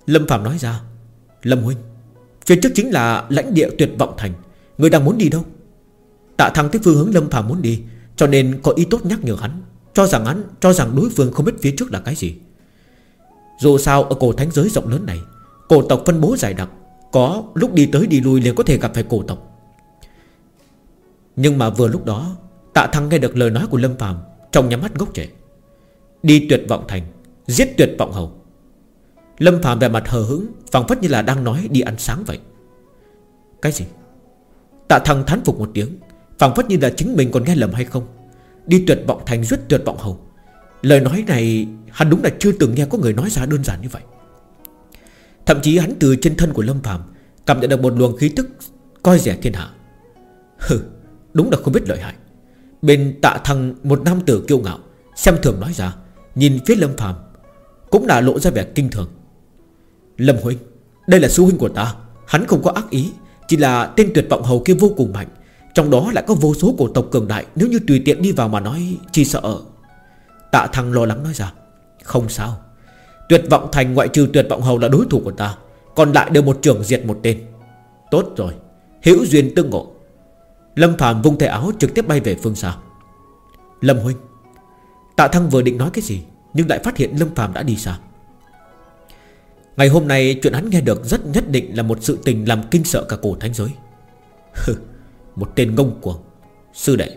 Lâm Phạm nói ra, Lâm Huynh, Phía trước chính là lãnh địa tuyệt vọng thành. Người đang muốn đi đâu? Tạ thăng tới phương hướng Lâm Phạm muốn đi, Cho nên có ý tốt nhắc nhở hắn, Cho rằng hắn, cho rằng đối phương không biết phía trước là cái gì. Dù sao, ở cổ thánh giới rộng lớn này, Cổ tộc phân bố dài đặc, Có lúc đi tới đi lui liền có thể gặp phải cổ tộc. Nhưng mà vừa lúc đó, Tạ thăng nghe được lời nói của Lâm Phạm Trong nhắm mắt gốc trẻ Đi tuyệt vọng thành, Giết tuyệt vọng hầu. Lâm Phạm về mặt hờ hững, phảng phất như là đang nói đi ăn sáng vậy. Cái gì? Tạ thăng thán phục một tiếng, phảng phất như là chính mình còn nghe lầm hay không? Đi tuyệt vọng thành, giết tuyệt vọng hầu. Lời nói này, Hắn đúng là chưa từng nghe có người nói ra đơn giản như vậy. Thậm chí hắn từ trên thân của Lâm Phạm Cảm nhận được một luồng khí tức Coi rẻ thiên hạ. Hừ. Đúng là không biết lợi hại. Bên tạ thăng một nam tử kiêu ngạo, Xem thường nói ra, Nhìn phía Lâm Phạm Cũng đã lộ ra vẻ kinh thường. Lâm Huynh, Đây là sư huynh của ta, Hắn không có ác ý, Chỉ là tên tuyệt vọng hầu kia vô cùng mạnh, Trong đó lại có vô số cổ tộc cường đại, Nếu như tùy tiện đi vào mà nói, Chỉ sợ. Tạ thăng lo lắng nói ra, Không sao. Tuyệt vọng thành ngoại trừ tuyệt vọng hầu là đối thủ của ta, Còn lại đều một trường diệt một tên. Tốt rồi, Hữu duyên tương ngộ. Lâm Phạm vung tay áo trực tiếp bay về phương xa. Lâm Huynh, Tạ Thăng vừa định nói cái gì, Nhưng lại phát hiện Lâm Phạm đã đi xa. Ngày hôm nay chuyện hắn nghe được rất nhất định là một sự tình làm kinh sợ cả cổ thánh giới. Một tên ngông cuồng. Sư đệ,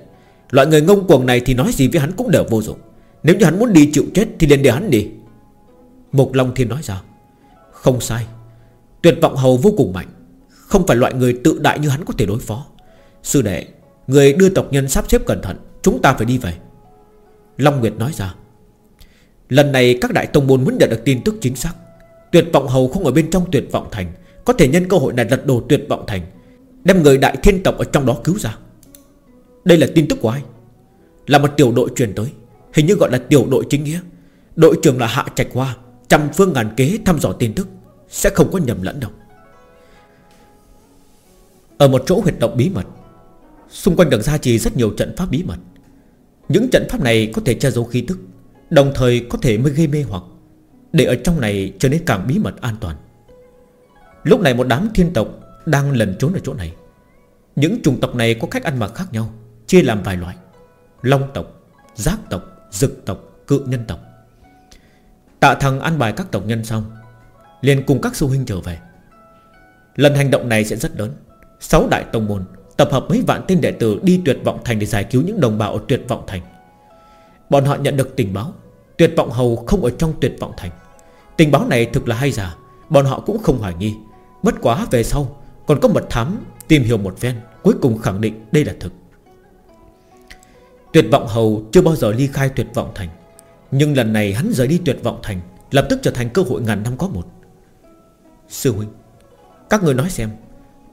Loại người ngông cuồng này thì nói gì với hắn cũng đều vô dụng. Nếu như hắn muốn đi chịu chết thì liền để hắn đi. Mục Long Thiên nói ra, Không sai. Tuyệt vọng hầu vô cùng mạnh. Không phải loại người tự đại như hắn có thể đối phó. Sư đệ, Người đưa tộc nhân sắp xếp cẩn thận, Chúng ta phải đi về. Long Nguyệt nói ra. Lần này các đại tông môn muốn nhận được tin tức chính xác. Tuyệt vọng hầu không ở bên trong tuyệt vọng thành. Có thể nhân cơ hội này lật đổ tuyệt vọng thành, Đem người đại thiên tộc ở trong đó cứu ra. Đây là tin tức của ai? Là một tiểu đội truyền tới, Hình như gọi là tiểu đội chính nghĩa. Đội trưởng là Hạ Trạch Hoa, Trăm phương ngàn kế thăm dò tin tức, Sẽ không có nhầm lẫn đâu. Ở một chỗ huyệt động bí mật Xung quanh được gia trì rất nhiều trận pháp bí mật. Những trận pháp này có thể che giấu khí tức Đồng thời có thể mới gây mê hoặc Để ở trong này trở nên càng bí mật an toàn. Lúc này một đám thiên tộc Đang lần trốn ở chỗ này. Những chủng tộc này có cách ăn mặc khác nhau Chia làm vài loại Long tộc, giác tộc, dực tộc, cự nhân tộc. Tạ thằng ăn bài các tộc nhân xong liền cùng các sư huynh trở về. Lần hành động này sẽ rất lớn. Sáu đại tông môn Tập hợp mấy vạn tên đệ tử đi tuyệt vọng thành Để giải cứu những đồng bào ở tuyệt vọng thành. Bọn họ nhận được tình báo, Tuyệt vọng hầu không ở trong tuyệt vọng thành. Tình báo này thực là hay giả Bọn họ cũng không hoài nghi. Bất quá về sau, Còn có mật thám tìm hiểu một ven Cuối cùng khẳng định đây là thực. Tuyệt vọng hầu chưa bao giờ ly khai tuyệt vọng thành, Nhưng lần này hắn rời đi tuyệt vọng thành, Lập tức trở thành cơ hội ngàn năm có một. Sư huynh, Các người nói xem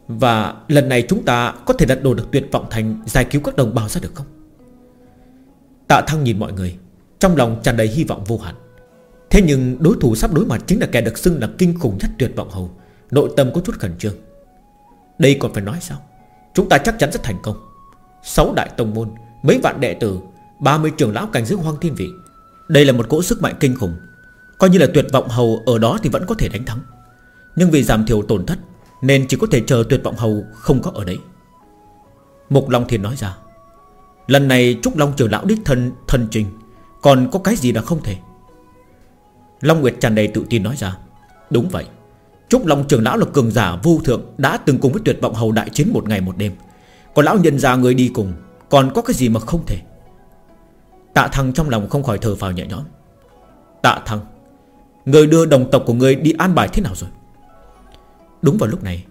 và lần này chúng ta có thể đặt đồ được tuyệt vọng thành Giải cứu các đồng bào ra được không? Tạ thăng nhìn mọi người, Trong lòng tràn đầy hy vọng vô hạn. Thế nhưng đối thủ sắp đối mặt chính là kẻ được xưng là kinh khủng nhất tuyệt vọng hầu. Nội tâm có chút khẩn trương. Đây còn phải nói sao? Chúng ta chắc chắn rất thành công. Sáu đại tông môn, Mấy vạn đệ tử 30 trưởng lão cảnh giới hoang thiên vị. Đây là một cỗ sức mạnh kinh khủng. Coi như là tuyệt vọng hầu ở đó thì vẫn có thể đánh thắng. Nhưng vì giảm thiểu tổn thất nên chỉ có thể chờ tuyệt vọng hầu không có ở đấy. Mục Long Thiên nói ra, Lần này Trúc Long trưởng lão đích thân thân trình Còn có cái gì là không thể? Long Nguyệt tràn đầy tự tin nói ra, Đúng vậy, Trúc Long trưởng lão là cường giả vô thượng Đã từng cùng với tuyệt vọng hầu đại chiến một ngày một đêm. Còn lão nhân ra người đi cùng, Còn có cái gì mà không thể? Tạ Thăng trong lòng không khỏi thở vào nhẹ nhõm. Tạ Thăng, Người đưa đồng tộc của người đi an bài thế nào rồi? Đúng vào lúc này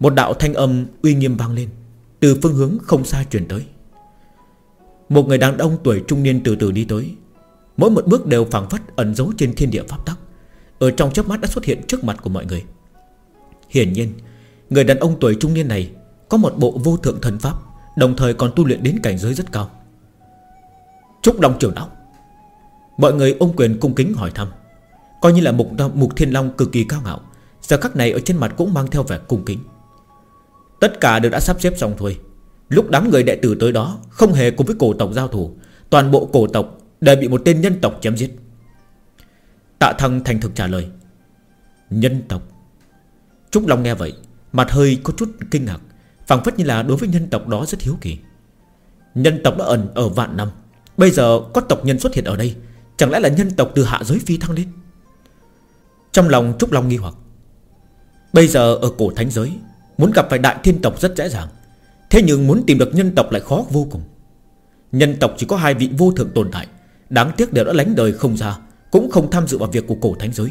Một đạo thanh âm uy nghiêm vang lên Từ phương hướng không xa truyền tới. Một người đàn ông tuổi trung niên từ từ đi tới. Mỗi một bước đều phảng phất ẩn giấu trên thiên địa pháp tắc Ở trong chớp mắt đã xuất hiện trước mặt của mọi người. Hiển nhiên Người đàn ông tuổi trung niên này Có một bộ vô thượng thần pháp Đồng thời còn tu luyện đến cảnh giới rất cao. Trúc Long trưởng lão Mọi người ôm quyền cung kính hỏi thăm Coi như là mục, mục thiên long cực kỳ cao ngạo. Giờ khắc này ở trên mặt cũng mang theo vẻ cung kính. Tất cả đều đã sắp xếp xong thôi. Lúc đám người đệ tử tới đó, Không hề cùng với cổ tộc giao thủ, Toàn bộ cổ tộc đều bị một tên nhân tộc chém giết. Tạ thăng thành thực trả lời, Nhân tộc. Trúc Long nghe vậy, Mặt hơi có chút kinh ngạc, phảng phất như là đối với nhân tộc đó rất hiếu kỳ. Nhân tộc đã ẩn ở vạn năm, Bây giờ có tộc nhân xuất hiện ở đây, Chẳng lẽ là nhân tộc từ hạ giới phi thăng lên? Trong lòng Trúc Long nghi hoặc Bây giờ ở cổ thánh giới, Muốn gặp phải đại thiên tộc rất dễ dàng. Thế nhưng muốn tìm được nhân tộc lại khó vô cùng. Nhân tộc chỉ có hai vị vô thượng tồn tại, Đáng tiếc đều đã lánh đời không ra, Cũng không tham dự vào việc của cổ thánh giới.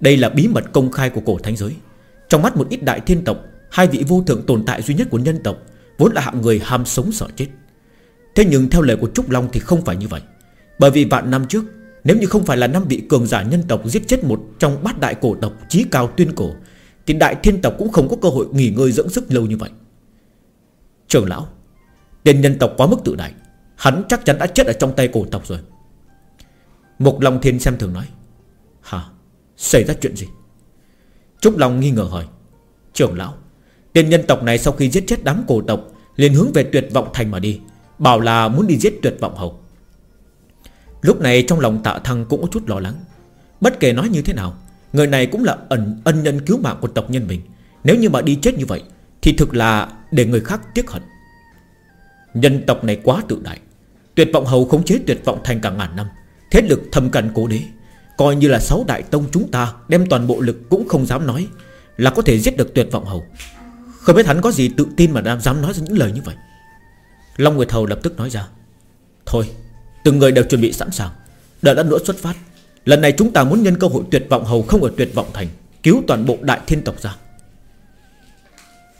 Đây là bí mật công khai của cổ thánh giới. Trong mắt một ít đại thiên tộc, Hai vị vô thượng tồn tại duy nhất của nhân tộc Vốn là hạng người ham sống sợ chết. Thế nhưng theo lời của Trúc Long thì không phải như vậy. Bởi vì vạn năm trước, Nếu như không phải là năm vị cường giả nhân tộc Giết chết một trong bát đại cổ tộc Chí cao tuyên cổ thì đại thiên tộc cũng không có cơ hội nghỉ ngơi dưỡng sức lâu như vậy. Trường lão, Tên nhân tộc quá mức tự đại, Hắn chắc chắn đã chết ở trong tay cổ tộc rồi. Mục Long Thiên xem thường nói, Hả? Xảy ra chuyện gì? Trúc Long nghi ngờ hỏi Trưởng lão, Tên nhân tộc này sau khi giết chết đám cổ tộc, liền hướng về tuyệt vọng thành mà đi, Bảo là muốn đi giết tuyệt vọng hầu. Lúc này trong lòng tạ thăng cũng có chút lo lắng, Bất kể nói như thế nào Người này cũng là ẩn ân nhân cứu mạng của tộc nhân mình. Nếu như mà đi chết như vậy, Thì thực là để người khác tiếc hận. Nhân tộc này quá tự đại. Tuyệt vọng hầu khống chế tuyệt vọng thành cả ngàn năm. Thế lực thâm cận cố đế, Coi như là sáu đại tông chúng ta Đem toàn bộ lực cũng không dám nói Là có thể giết được tuyệt vọng hầu. Không biết hắn có gì tự tin mà dám nói ra những lời như vậy. Long Nguyệt Hầu lập tức nói ra, Thôi, Từng người đều chuẩn bị sẵn sàng. Đợi lát nữa xuất phát. Lần này chúng ta muốn nhân cơ hội tuyệt vọng hầu không ở tuyệt vọng thành, Cứu toàn bộ đại thiên tộc ra.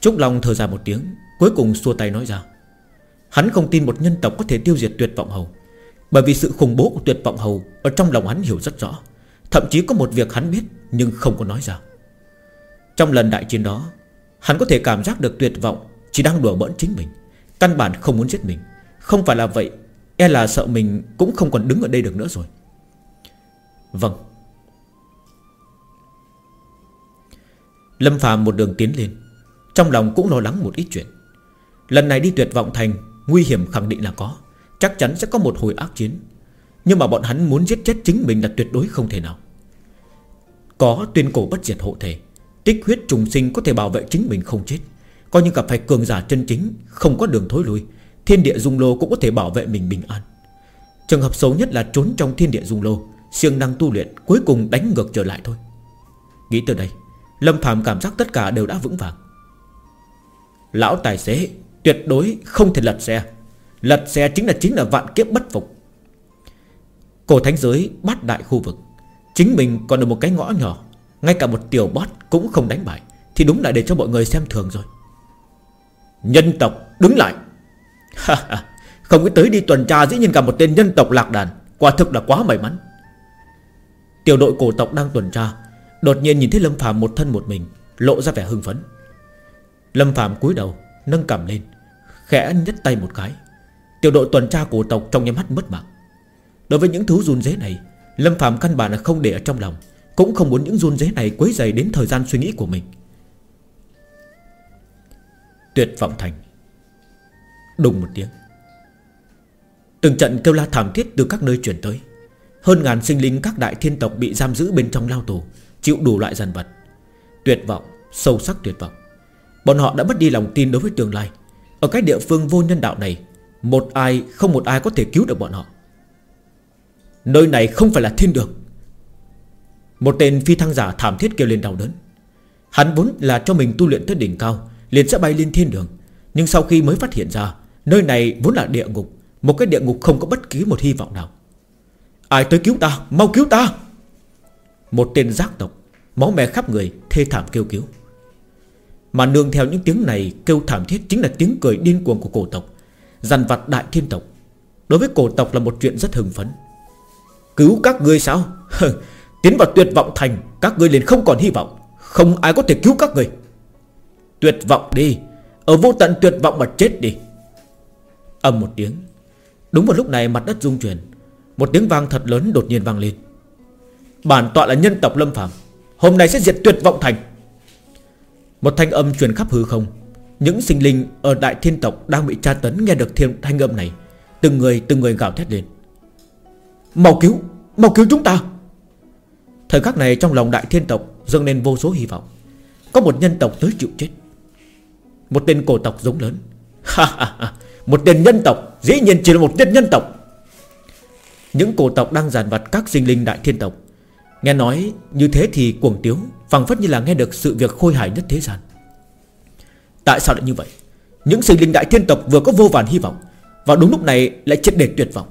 Trúc Long thở dài một tiếng, Cuối cùng xua tay nói ra. Hắn không tin một nhân tộc có thể tiêu diệt tuyệt vọng hầu, Bởi vì sự khủng bố của tuyệt vọng hầu Ở trong lòng hắn hiểu rất rõ. Thậm chí có một việc hắn biết Nhưng không có nói ra. Trong lần đại chiến đó, Hắn có thể cảm giác được tuyệt vọng Chỉ đang đùa bỡn chính mình, Căn bản không muốn giết mình. Không phải là vậy E là sợ mình cũng không còn đứng ở đây được nữa rồi. Vâng. Lâm Phạm một đường tiến lên. Trong lòng cũng lo lắng một ít chuyện. Lần này đi tuyệt vọng thành, Nguy hiểm khẳng định là có. Chắc chắn sẽ có một hồi ác chiến. Nhưng mà bọn hắn muốn giết chết chính mình là tuyệt đối không thể nào. Có tuyên cổ bất diệt hộ thể, Tích huyết trùng sinh có thể bảo vệ chính mình không chết. Coi như gặp phải cường giả chân chính, Không có đường thối lui, Thiên địa dung lô cũng có thể bảo vệ mình bình an. Trường hợp xấu nhất là trốn trong thiên địa dung lô siêng năng tu luyện, Cuối cùng đánh ngược trở lại thôi. Nghĩ từ đây, Lâm Phạm cảm giác tất cả đều đã vững vàng. Lão tài xế, Tuyệt đối không thể lật xe. Lật xe chính là chính là vạn kiếp bất phục. Cổ thánh giới bát đại khu vực, Chính mình còn được một cái ngõ nhỏ, Ngay cả một tiểu boss cũng không đánh bại, Thì đúng là để cho mọi người xem thường rồi. Nhân tộc đứng lại. Không nghĩ tới đi tuần tra dĩ nhiên cả một tên nhân tộc lạc đàn, Quả thực là quá may mắn. Tiểu đội cổ tộc đang tuần tra. Đột nhiên nhìn thấy Lâm Phạm một thân một mình, Lộ ra vẻ hưng phấn. Lâm Phạm cúi đầu, Nâng cầm lên, Khẽ nhấc tay một cái. Tiểu đội tuần tra cổ tộc trong nhắm mắt mất mạng. Đối với những thứ run dế này, Lâm Phạm căn bản là không để ở trong lòng, Cũng không muốn những run dế này quấy dày đến thời gian suy nghĩ của mình. Tuyệt vọng thành. Đùng một tiếng. Từng trận kêu la thảm thiết từ các nơi chuyển tới. Hơn ngàn sinh linh các đại thiên tộc Bị giam giữ bên trong lao tù Chịu đủ loại dần vật Tuyệt vọng, sâu sắc tuyệt vọng. Bọn họ đã mất đi lòng tin đối với tương lai. Ở cái địa phương vô nhân đạo này Một ai không một ai có thể cứu được bọn họ. Nơi này không phải là thiên đường. Một tên phi thăng giả thảm thiết kêu lên đau đớn. Hắn vốn là cho mình tu luyện tới đỉnh cao Liền sẽ bay lên thiên đường. Nhưng sau khi mới phát hiện ra Nơi này vốn là địa ngục Một cái địa ngục không có bất kỳ một hy vọng nào. Ai tới cứu ta, Mau cứu ta. Một tên giác tộc, Máu me khắp người, thê thảm kêu cứu. Mà nương theo những tiếng này Kêu thảm thiết chính là tiếng cười điên cuồng của cổ tộc, Dằn vặt đại thiên tộc. Đối với cổ tộc là một chuyện rất hưng phấn. Cứu các ngươi sao? Tiến vào tuyệt vọng thành, Các ngươi liền không còn hy vọng. Không ai có thể cứu các ngươi. Tuyệt vọng đi, Ở vô tận tuyệt vọng mà chết đi. Âm một tiếng, Đúng vào lúc này mặt đất rung chuyển. Một tiếng vang thật lớn đột nhiên vang lên. Bản tọa là nhân tộc Lâm Phạm Hôm nay sẽ diệt tuyệt vọng thành. Một thanh âm truyền khắp hư không. Những sinh linh ở đại thiên tộc Đang bị tra tấn nghe được thiên thanh âm này. Từng người từng người gào thét lên. Mau cứu Mau cứu chúng ta! Thời khắc này trong lòng đại thiên tộc dâng lên vô số hy vọng. Có một nhân tộc tới chịu chết. Một tên cổ tộc giống lớn. Một tên nhân tộc, Dĩ nhiên chỉ là một tên nhân tộc. Những cổ tộc đang giàn vặt các sinh linh đại thiên tộc. Nghe nói như thế thì cuồng tiếu phẳng phất như là nghe được sự việc khôi hài nhất thế gian. Tại sao lại như vậy? Những sinh linh đại thiên tộc vừa có vô vàn hy vọng, Vào đúng lúc này lại chết để tuyệt vọng.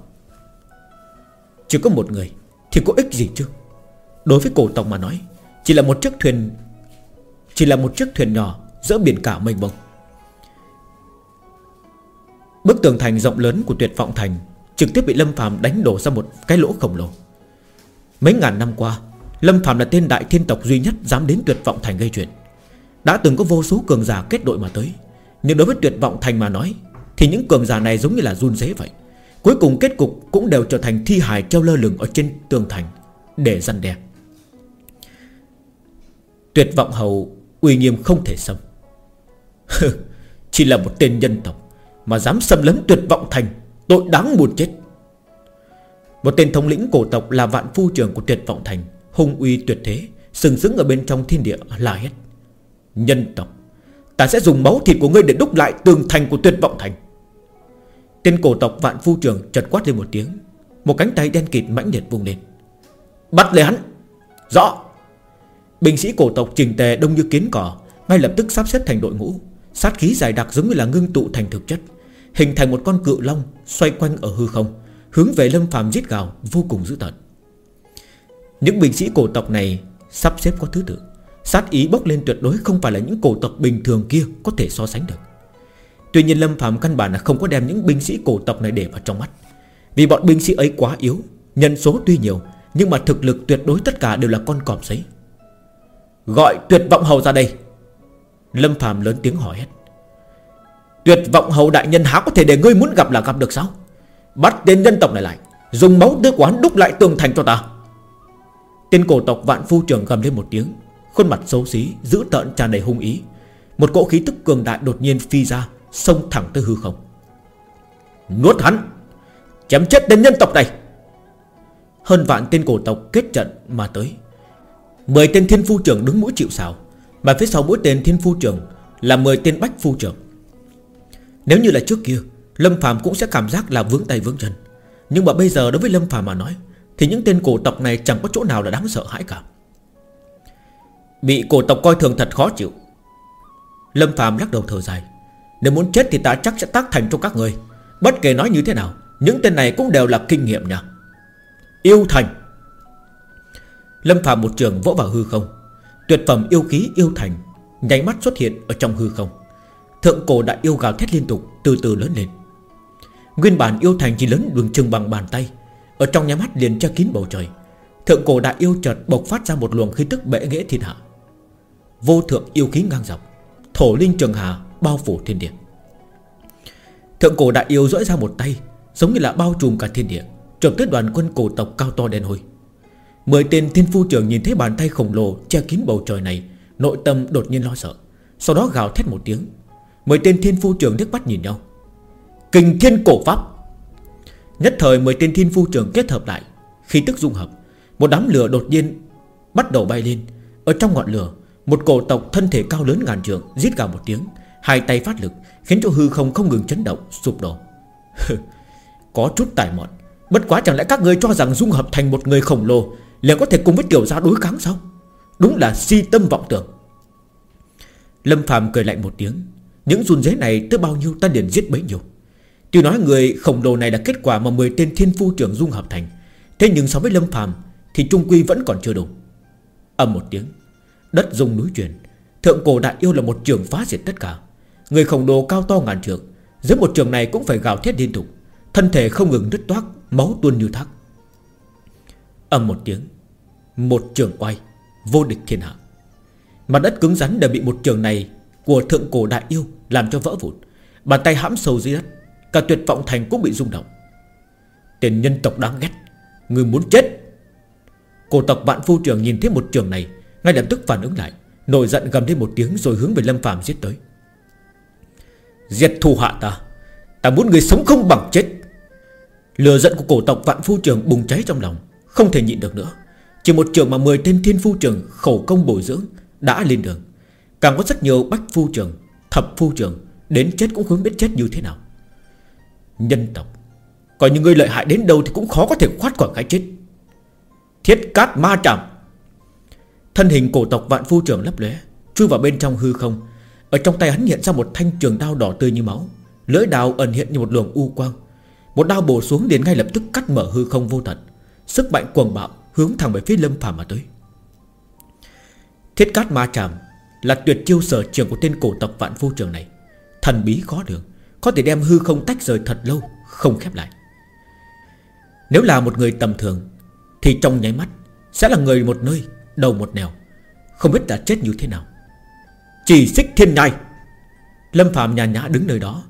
Chỉ có một người Thì có ích gì chứ? Đối với cổ tộc mà nói, Chỉ là một chiếc thuyền, Chỉ là một chiếc thuyền nhỏ Giữa biển cả mênh mông. Bức tường thành rộng lớn của tuyệt vọng thành Trực tiếp bị Lâm phàm đánh đổ ra một cái lỗ khổng lồ. Mấy ngàn năm qua, Lâm phàm là tên đại thiên tộc duy nhất Dám đến tuyệt vọng thành gây chuyện. Đã từng có vô số cường giả kết đội mà tới. Nhưng đối với tuyệt vọng thành mà nói, Thì những cường giả này giống như là run rế vậy. Cuối cùng kết cục cũng đều trở thành thi hài treo lơ lửng ở trên tường thành Để răn đe. Tuyệt vọng hầu uy nghiêm không thể xâm. Chỉ là một tên nhân tộc mà dám xâm lấn tuyệt vọng thành. Tội đáng buồn chết. Một tên thống lĩnh cổ tộc là vạn phu trưởng của tuyệt vọng thành, Hung uy tuyệt thế, Sừng sững ở bên trong thiên địa la hét. Nhân tộc, Ta sẽ dùng máu thịt của ngươi để đúc lại tường thành của tuyệt vọng thành. Tên cổ tộc vạn phu trưởng chợt quát lên một tiếng, Một cánh tay đen kịt mãnh liệt vung lên. Bắt lấy hắn! Rõ! Binh sĩ cổ tộc trình tề đông như kiến cỏ, Ngay lập tức sắp xếp thành đội ngũ, Sát khí dài đặc giống như là ngưng tụ thành thực chất. Hình thành một con cự long Xoay quanh ở hư không, Hướng về lâm phàm giết gào vô cùng dữ tợn. Những binh sĩ cổ tộc này Sắp xếp có thứ tự. Sát ý bốc lên tuyệt đối không phải là những cổ tộc bình thường kia Có thể so sánh được. Tuy nhiên Lâm Phạm căn bản là không có đem những binh sĩ cổ tộc này để vào trong mắt. Vì bọn binh sĩ ấy quá yếu, Nhân số tuy nhiều, Nhưng mà thực lực tuyệt đối tất cả đều là con cọp giấy. Gọi tuyệt vọng hầu ra đây. Lâm Phạm lớn tiếng hỏi hết Tuyệt vọng hầu đại nhân há có thể để ngươi muốn gặp là gặp được sao? Bắt tên nhân tộc này lại, Dùng máu tươi quán đúc lại tường thành cho ta. Tên cổ tộc vạn phu trưởng gầm lên một tiếng, Khuôn mặt xấu xí Giữ tợn tràn đầy hung ý. Một cỗ khí tức cường đại đột nhiên phi ra, Xông thẳng tới hư không. Nuốt hắn! Chém chết tên nhân tộc này! Hơn vạn tên cổ tộc kết trận mà tới. Mười tên thiên phu trưởng đứng mũi chịu xào Mà phía sau mỗi tên thiên phu trưởng Là mười tên bách phu trưởng nếu như là trước kia, Lâm Phạm cũng sẽ cảm giác là vướng tay vướng chân. Nhưng mà bây giờ đối với Lâm Phạm mà nói, Thì những tên cổ tộc này chẳng có chỗ nào là đáng sợ hãi cả. Bị cổ tộc coi thường thật khó chịu. Lâm Phạm lắc đầu thở dài. Nếu muốn chết thì ta chắc sẽ tác thành cho các người. Bất kể nói như thế nào, Những tên này cũng đều là kinh nghiệm nha. Yêu thành. Lâm Phạm một trường vỗ vào hư không. Tuyệt phẩm yêu khí yêu thành Nháy mắt xuất hiện ở trong hư không. Thượng cổ đại yêu gào thét liên tục, Từ từ lớn lên. Nguyên bản yêu thành chỉ lớn đường chừng bằng bàn tay, Ở trong nhà mắt liền che kín bầu trời. Thượng cổ đại yêu chợt bộc phát ra một luồng khí tức bệ nghệ thiên hạ. Vô thượng yêu khí ngang dọc, Thổ linh trường hà bao phủ thiên địa. Thượng cổ đại yêu dỗi ra một tay, Giống như là bao trùm cả thiên địa, Trộm tới đoàn quân cổ tộc cao to đen hôi. Mười tên thiên phu trưởng nhìn thấy bàn tay khổng lồ Che kín bầu trời này, Nội tâm đột nhiên lo sợ, Sau đó gào thét một tiếng Mười tên thiên phu trưởng nước mắt nhìn nhau. Kình thiên cổ pháp. Nhất thời mười tên thiên phu trưởng kết hợp lại. Khi tức dung hợp, Một đám lửa đột nhiên bắt đầu bay lên. Ở trong ngọn lửa, Một cổ tộc thân thể cao lớn ngàn trường Giết gào một tiếng, Hai tay phát lực, Khiến cho hư không không ngừng chấn động, Sụp đổ. Có chút tài mọn. Bất quá chẳng lẽ các người cho rằng dung hợp thành một người khổng lồ liền có thể cùng với tiểu gia đối kháng sao? Đúng là si tâm vọng tưởng. Lâm Phạm cười lạnh một tiếng những run dế này tới bao nhiêu ta liền giết bấy nhiêu. Tuy nói người khổng lồ này là kết quả Mà 10 tên thiên phu trưởng dung hợp thành, Thế nhưng so với Lâm phàm Thì trung quy vẫn còn chưa đủ. Âm một tiếng, Đất rung núi chuyển, Thượng cổ đại yêu là một trường phá diệt tất cả. Người khổng lồ cao to ngàn trượng, Dưới một trường này cũng phải gào thét liên tục, Thân thể không ngừng đứt toác, Máu tuôn như thác. Âm một tiếng, Một trường quay Vô địch thiên hạ. Mặt đất cứng rắn đều bị một trường này Của thượng cổ đại yêu làm cho vỡ vụn. Bàn tay hãm sâu dưới đất, Cả tuyệt vọng thành cũng bị rung động. Tên nhân tộc đáng ghét, Người muốn chết. Cổ tộc vạn phu trường nhìn thấy một trường này, Ngay lập tức phản ứng lại, Nổi giận gầm lên một tiếng rồi hướng về Lâm Phàm giết tới. Diệt thù hạ ta Ta muốn người sống không bằng chết. Lừa giận của cổ tộc vạn phu trường bùng cháy trong lòng, Không thể nhịn được nữa. Chỉ một trường mà 10 tên thiên phu trường khẩu công bồi dưỡng Đã lên đường. Càng có rất nhiều bách phu trường Thập phu trường, Đến chết cũng không biết chết như thế nào. Nhân tộc còn những người lợi hại đến đâu thì cũng khó có thể khoát khỏi cái chết. Thiết cát ma trảm. Thân hình cổ tộc vạn phu trường lấp lóe, Chui vào bên trong hư không. Ở trong tay hắn hiện ra một thanh trường đao đỏ tươi như máu. Lưỡi đao ẩn hiện như một luồng u quang. Một đao bổ xuống liền ngay lập tức cắt mở hư không vô tận. Sức mạnh cuồng bạo Hướng thẳng về phía lâm phàm mà tới. Thiết cát ma tràm là tuyệt chiêu sở trường của tên cổ tộc vạn vô trường này. Thần bí khó đường Có thể đem hư không tách rời thật lâu, Không khép lại. Nếu là một người tầm thường, Thì trong nháy mắt Sẽ là người một nơi, Đầu một nẻo, Không biết đã chết như thế nào. Chỉ xích thiên nhai. Lâm Phạm nhàn nhã đứng nơi đó,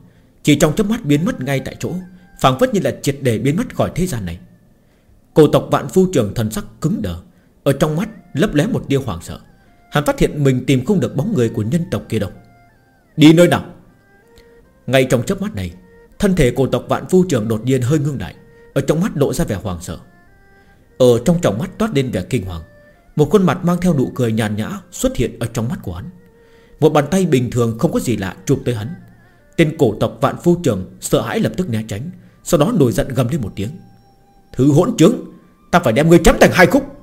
Chỉ trong chớp mắt biến mất ngay tại chỗ, phảng phất như là triệt để biến mất khỏi thế gian này. Cổ tộc vạn phu trường thần sắc cứng đờ, Ở trong mắt lấp lé một tia hoàng sợ. Hắn phát hiện mình tìm không được bóng người của nhân tộc kia đâu. Đi nơi nào? Ngay trong chớp mắt này, Thân thể cổ tộc vạn phu trường đột nhiên hơi ngưng lại, Ở trong mắt lộ ra vẻ hoàng sợ. Ở trong tròng mắt toát lên vẻ kinh hoàng, Một khuôn mặt mang theo nụ cười nhàn nhã Xuất hiện ở trong mắt của hắn. Một bàn tay bình thường không có gì lạ chụp tới hắn. Tên cổ tộc vạn phu trường Sợ hãi lập tức né tránh, Sau đó nổi giận gầm lên một tiếng. Thứ hỗn trướng, Ta phải đem ngươi chém thành hai khúc.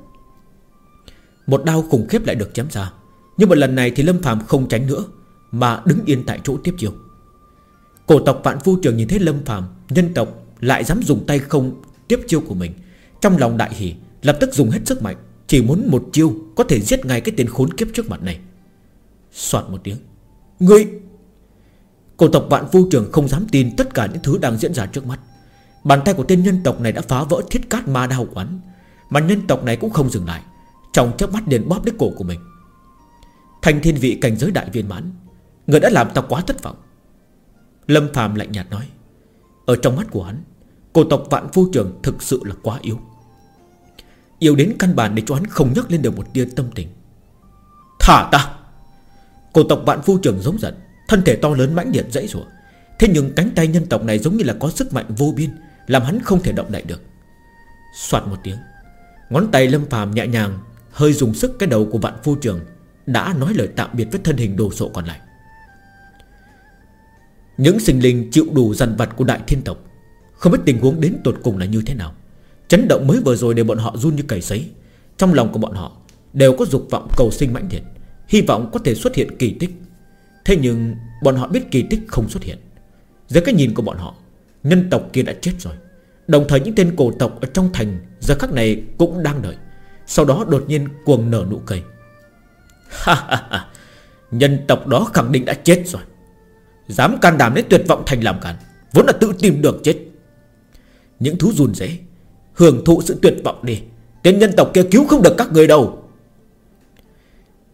Một đao khủng khiếp lại được chém ra. Nhưng một lần này thì Lâm Phạm không tránh nữa, Mà đứng yên tại chỗ tiếp chiều Cổ tộc vạn phu trường nhìn thấy Lâm Phạm Nhân tộc lại dám dùng tay không Tiếp chiêu của mình. Trong lòng đại hỉ, lập tức dùng hết sức mạnh, Chỉ muốn một chiêu có thể giết ngay cái tên khốn kiếp trước mặt này. Soạt một tiếng, Ngươi! Cổ tộc vạn phu trường không dám tin Tất cả những thứ đang diễn ra trước mắt. Bàn tay của tên nhân tộc này đã phá vỡ thiết cát ma đao quán, Mà nhân tộc này cũng không dừng lại. Trong chớp mắt liền bóp đứt cổ của mình. Thành thiên vị cảnh giới đại viên mãn, Người đã làm ta quá thất vọng. Lâm phàm lạnh nhạt nói, Ở trong mắt của hắn, Cổ tộc vạn phu trường thực sự là quá yếu. Yếu đến căn bản để cho hắn không nhắc lên được một tia tâm tình. Thả ta! Cổ tộc vạn phu trưởng giống giận, Thân thể to lớn mãnh liệt dãy rủa. Thế nhưng cánh tay nhân tộc này giống như là có sức mạnh vô biên, Làm hắn không thể động đậy được. Xoạt một tiếng, Ngón tay lâm phàm nhẹ nhàng Hơi dùng sức cái đầu của vạn phu trường Đã nói lời tạm biệt với thân hình đồ sộ còn lại. Những sinh linh chịu đủ dằn vặt của đại thiên tộc, Không biết tình huống đến tột cùng là như thế nào. Chấn động mới vừa rồi để bọn họ run như cầy sấy. Trong lòng của bọn họ Đều có dục vọng cầu sinh mãnh liệt, Hy vọng có thể xuất hiện kỳ tích. Thế nhưng bọn họ biết kỳ tích không xuất hiện. Dưới cái nhìn của bọn họ, Nhân tộc kia đã chết rồi. Đồng thời những tên cổ tộc ở trong thành Giờ khắc này cũng đang đợi. Sau đó đột nhiên cuồng nở nụ cười. Nhân tộc đó khẳng định đã chết rồi. Dám can đảm đến tuyệt vọng thành làm cản Vốn là tự tìm được chết. Những thú run rễ Hưởng thụ sự tuyệt vọng đi. Tên nhân tộc kia cứu không được các người đâu.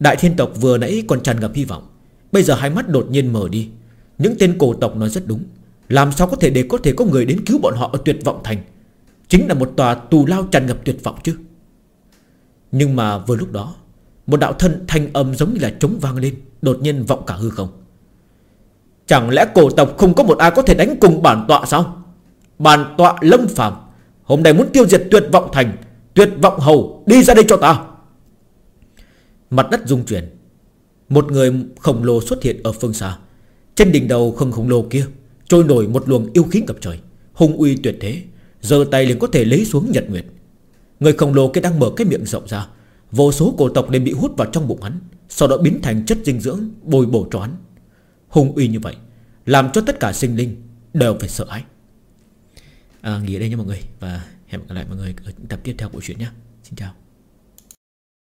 Đại thiên tộc vừa nãy còn tràn ngập hy vọng. Bây giờ hai mắt đột nhiên mở đi. Những tên cổ tộc nói rất đúng. Làm sao có thể để có thể có người đến cứu bọn họ ở tuyệt vọng thành? Chính là một tòa tù lao tràn ngập tuyệt vọng chứ. Nhưng mà vừa lúc đó, Một đạo thân thanh âm giống như là trống vang lên, Đột nhiên vọng cả hư không. Chẳng lẽ cổ tộc không có một ai có thể đánh cùng bản tọa sao? Bản tọa lâm phàm, Hôm nay muốn tiêu diệt tuyệt vọng thành, Tuyệt vọng hầu, Đi ra đây cho ta. Mặt đất rung chuyển, Một người khổng lồ xuất hiện ở phương xa. Trên đỉnh đầu không khổng lồ kia, Trôi nổi một luồng yêu khí ngập trời, Hung uy tuyệt thế Giờ tay liền có thể lấy xuống nhật nguyệt. Người khổng lồ kia đang mở cái miệng rộng ra. Vô số cổ tộc đều bị hút vào trong bụng hắn Sau đó biến thành chất dinh dưỡng Bồi bổ cho hắn. Hùng uy như vậy Làm cho tất cả sinh linh đều phải sợ hãi. À, Nghỉ ở đây nha mọi người Và hẹn gặp lại mọi người ở tập tiếp theo của chuyện nhé. Xin chào.